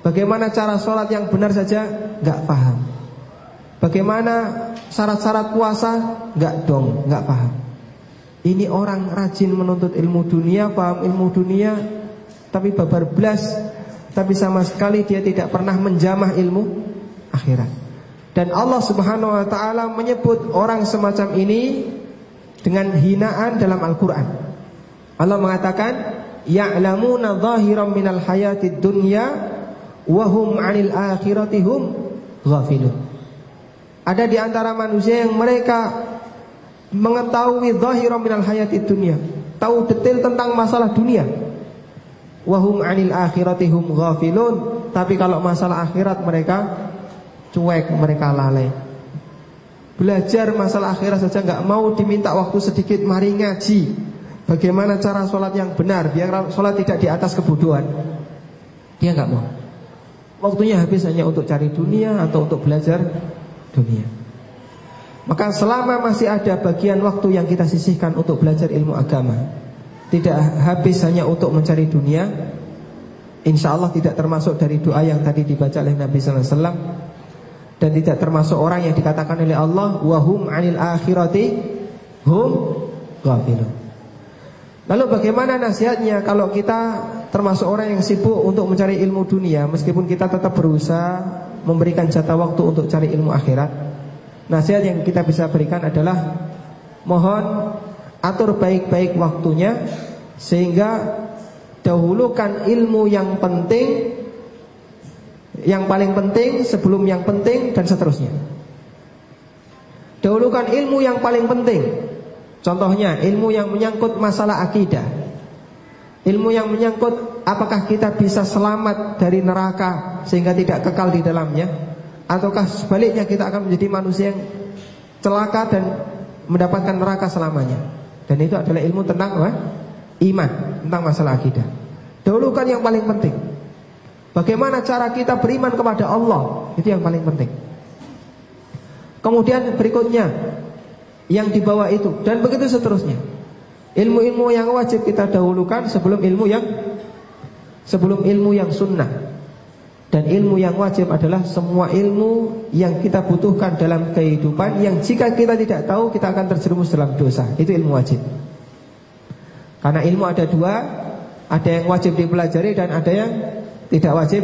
Bagaimana cara sholat yang benar saja nggak paham. Bagaimana syarat-syarat puasa nggak dong, nggak paham. Ini orang rajin menuntut ilmu dunia, paham ilmu dunia, tapi babar belas, tapi sama sekali dia tidak pernah menjamah ilmu akhirat. Dan Allah Subhanahu wa taala menyebut orang semacam ini dengan hinaan dalam Al-Qur'an. Allah mengatakan, "Ya'lamuna dhahiran minal hayatid dunya wa hum 'anil akhirati hum ghafilun." Ada di antara manusia yang mereka mengetahui zahiran minal hayati dunia, tahu detail tentang masalah dunia. Wahum anil akhiratihum ghafilun, tapi kalau masalah akhirat mereka cuek, mereka lalai. Belajar masalah akhirat saja nggak mau diminta waktu sedikit, mari ngaji. Bagaimana cara sholat yang benar biar sholat tidak di atas kebodohan. Dia nggak mau. Waktunya habis hanya untuk cari dunia atau untuk belajar dunia. Maka selama masih ada bagian waktu yang kita sisihkan untuk belajar ilmu agama Tidak habis hanya untuk mencari dunia Insya Allah tidak termasuk dari doa yang tadi dibaca oleh Nabi SAW Dan tidak termasuk orang yang dikatakan oleh Allah Wahum anil akhirati Hum ghafilun Lalu bagaimana nasihatnya kalau kita termasuk orang yang sibuk untuk mencari ilmu dunia Meskipun kita tetap berusaha memberikan jatah waktu untuk cari ilmu akhirat? Nasihat yang kita bisa berikan adalah Mohon atur baik-baik waktunya Sehingga dahulukan ilmu yang penting Yang paling penting sebelum yang penting dan seterusnya. Dahulukan ilmu yang paling penting Contohnya ilmu yang menyangkut masalah akidah. Ilmu yang menyangkut apakah kita bisa selamat dari neraka Sehingga tidak kekal di dalamnya Ataukah sebaliknya kita akan menjadi manusia yang celaka dan mendapatkan neraka selamanya. Dan itu adalah ilmu tentang apa? Iman, tentang masalah akidah. Dahulukan yang paling penting. Bagaimana cara kita beriman kepada Allah? Itu yang paling penting. Kemudian berikutnya Yang di bawah itu. Dan begitu seterusnya. Ilmu-ilmu yang wajib kita dahulukan Sebelum ilmu yang Sebelum ilmu yang sunnah. Dan ilmu yang wajib adalah semua ilmu yang kita butuhkan dalam kehidupan Yang jika kita tidak tahu kita akan terjerumus dalam dosa. Itu ilmu wajib. Karena ilmu ada dua Ada yang wajib dipelajari dan ada yang tidak wajib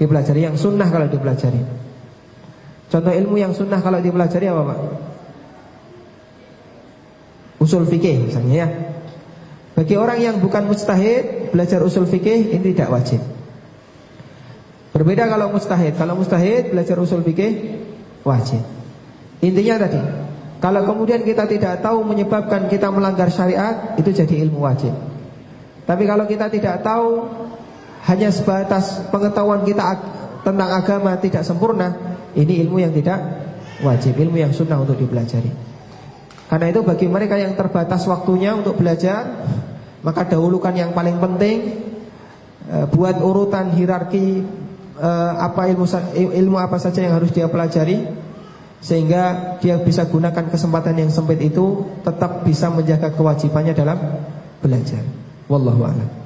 dipelajari. Yang sunnah kalau dipelajari. Contoh ilmu yang sunnah kalau dipelajari apa Pak? Usul fikih misalnya ya Bagi orang yang bukan mustahid Belajar usul fikih ini tidak wajib Berbeda kalau mustahid. Kalau mustahid belajar usul fikih wajib. Intinya tadi, kalau kemudian kita tidak tahu menyebabkan kita melanggar syariat, itu jadi ilmu wajib. Tapi kalau kita tidak tahu hanya sebatas pengetahuan kita tentang agama tidak sempurna, ini ilmu yang tidak wajib, ilmu yang sunnah untuk dipelajari. Karena itu bagi mereka yang terbatas waktunya untuk belajar, maka dahulukan yang paling penting, eh, buat urutan hierarki eh, apa ilmu ilmu apa saja yang harus dia pelajari, sehingga dia bisa gunakan kesempatan yang sempit itu tetap bisa menjaga kewajibannya dalam belajar. Wallahu a'lam.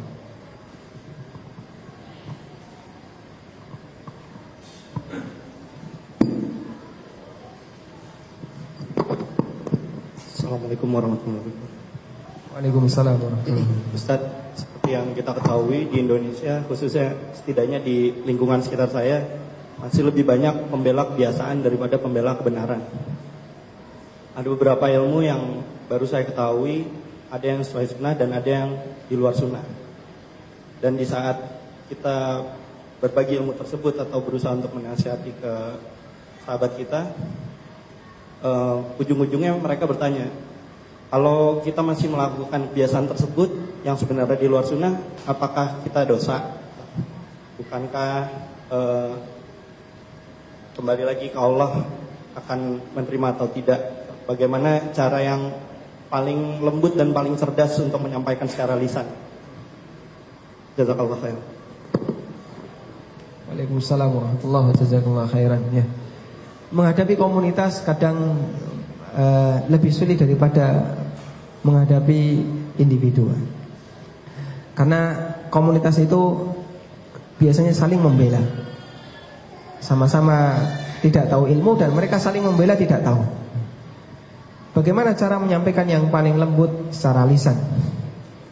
Assalamualaikum warahmatullahi wabarakatuh. Waalaikumsalam warahmatullahi wabarakatuh. Ustaz, seperti yang kita ketahui di Indonesia, khususnya setidaknya di lingkungan sekitar saya, masih lebih banyak pembela kebiasaan daripada pembela kebenaran. Ada beberapa ilmu yang baru saya ketahui, ada yang sesuai sunnah dan ada yang di luar sunnah. Dan di saat kita berbagi ilmu tersebut atau berusaha untuk menasihati ke sahabat kita, eh, ujung-ujungnya mereka bertanya, kalau kita masih melakukan kebiasaan tersebut yang sebenarnya di luar sunnah, apakah kita dosa? Bukankah eh, kembali lagi ke Allah akan menerima atau tidak? Bagaimana cara yang paling lembut dan paling cerdas untuk menyampaikan secara lisan? Jazakallah khair. Waalaikumsalam warahmatullahi wabarakatuh. khairan. Menghadapi komunitas kadang eh, lebih sulit daripada menghadapi individu. Karena komunitas itu biasanya saling membela. Sama-sama tidak tahu ilmu dan mereka saling membela tidak tahu. Bagaimana cara menyampaikan yang paling lembut secara lisan?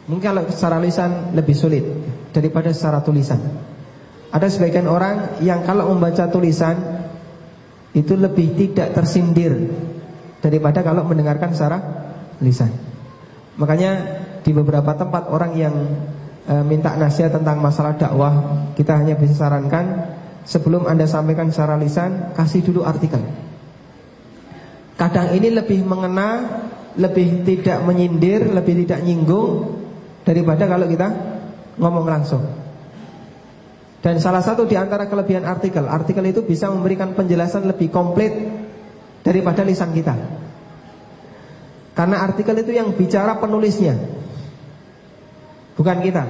Mungkin kalau secara lisan lebih sulit daripada secara tulisan. Ada sebagian orang yang kalau membaca tulisan itu lebih tidak tersindir daripada kalau mendengarkan secara lisan. Makanya di beberapa tempat orang yang e, minta nasihat tentang masalah dakwah, kita hanya bisa sarankan sebelum Anda sampaikan secara lisan, kasih dulu artikel. Kadang ini lebih mengena, lebih tidak menyindir, lebih tidak nyinggung daripada kalau kita ngomong langsung. Dan salah satu di antara kelebihan artikel, artikel itu bisa memberikan penjelasan lebih komplit daripada lisan kita. Karena artikel itu yang bicara penulisnya, bukan kita.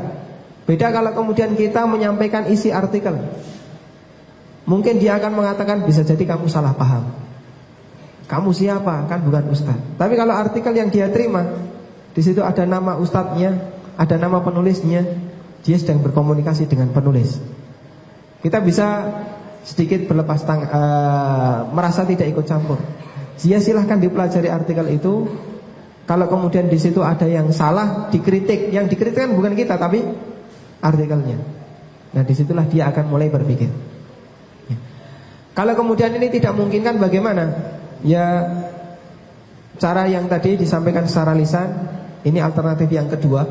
Beda kalau kemudian kita menyampaikan isi artikel, mungkin dia akan mengatakan bisa jadi kamu salah paham. Kamu siapa? Kan bukan ustaz. Tapi kalau artikel yang dia terima, di situ ada nama ustadznya, ada nama penulisnya, dia sedang berkomunikasi dengan penulis. Kita bisa sedikit berlepas tang uh, merasa tidak ikut campur. Dia silahkan dipelajari artikel itu. Kalau kemudian di situ ada yang salah, dikritik. Yang dikritik kan bukan kita, tapi artikelnya. Nah, di situlah dia akan mulai berpikir. Ya. Kalau kemudian ini tidak mungkin kan bagaimana? Ya, cara yang tadi disampaikan secara lisan, ini alternatif yang kedua.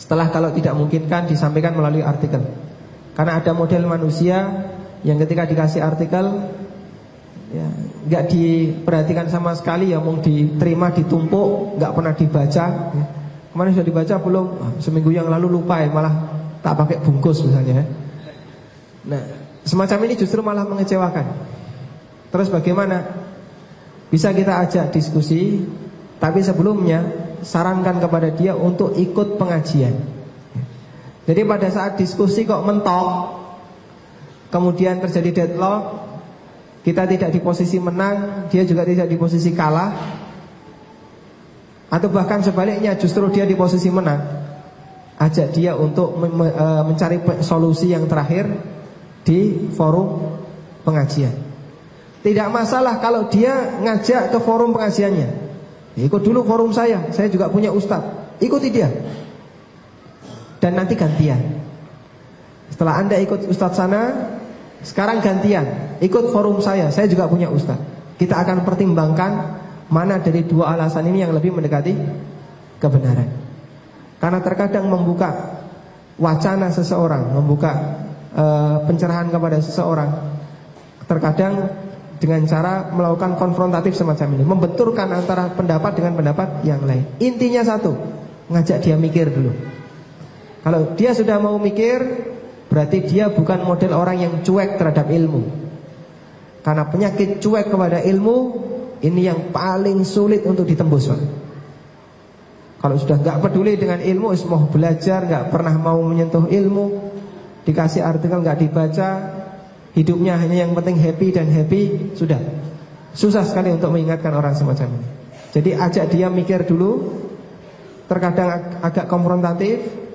Setelah kalau tidak mungkin kan disampaikan melalui artikel. Karena ada model manusia yang ketika dikasih artikel ya nggak diperhatikan sama sekali ya mau diterima ditumpuk nggak pernah dibaca ya. kemarin sudah dibaca belum ah, seminggu yang lalu lupa ya malah tak pakai bungkus misalnya ya. nah semacam ini justru malah mengecewakan terus bagaimana bisa kita ajak diskusi tapi sebelumnya sarankan kepada dia untuk ikut pengajian jadi pada saat diskusi kok mentok Kemudian terjadi deadlock Kita tidak di posisi menang Dia juga tidak di posisi kalah Atau bahkan sebaliknya Justru dia di posisi menang. Ajak dia untuk e, mencari solusi yang terakhir Di forum pengajian. Tidak masalah kalau dia ngajak ke forum pengajiannya. Ikut dulu forum saya Saya juga punya ustadz. Ikuti dia Dan nanti gantian. Setelah anda ikut ustadz sana Sekarang gantian. Ikut forum saya, saya juga punya ustadz. Kita akan pertimbangkan Mana dari dua alasan ini yang lebih mendekati Kebenaran. Karena terkadang membuka Wacana seseorang Membuka uh, pencerahan kepada seseorang Terkadang Dengan cara melakukan konfrontatif semacam ini Membenturkan antara pendapat dengan pendapat yang lain. Intinya satu Ngajak dia mikir dulu Kalau dia sudah mau mikir, berarti dia bukan model orang yang cuek terhadap ilmu. Karena penyakit cuek kepada ilmu ini yang paling sulit untuk ditembus, Pak. Kalau sudah nggak peduli dengan ilmu, mau belajar, nggak pernah mau menyentuh ilmu, dikasih artikel nggak dibaca, hidupnya hanya yang penting happy dan happy, sudah. Susah sekali untuk mengingatkan orang semacam ini. Jadi ajak dia mikir dulu, terkadang ag- agak konfrontatif,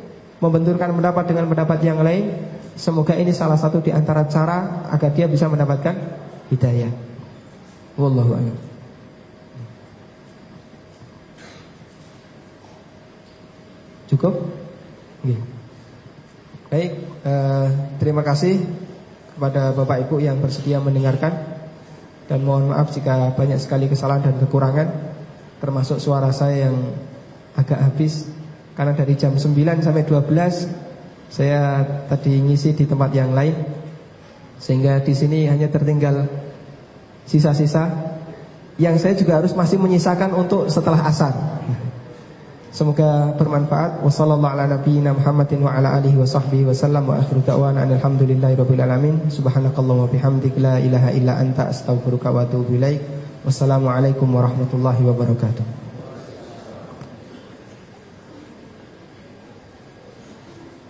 membenturkan pendapat dengan pendapat yang lain. Semoga ini salah satu di antara cara agar dia bisa mendapatkan hidayah. Wallahu a'lam. Cukup? Oke. Baik, eh, terima kasih kepada Bapak Ibu yang bersedia mendengarkan dan mohon maaf jika banyak sekali kesalahan dan kekurangan termasuk suara saya yang agak habis karena dari jam 9 sampai 12 saya tadi ngisi di tempat yang lain sehingga di sini hanya tertinggal sisa-sisa yang saya juga harus masih menyisakan untuk setelah asar. Semoga bermanfaat. Wassallallahu ala nabiyyina Muhammadin wa ala alihi wa sahbihi wa sallam wa akhiru da'wana alhamdulillahi rabbil alamin. Subhanakallahumma bihamdik la ilaha illa anta astaghfiruka wa atubu ilaik. Wassalamualaikum warahmatullahi wabarakatuh.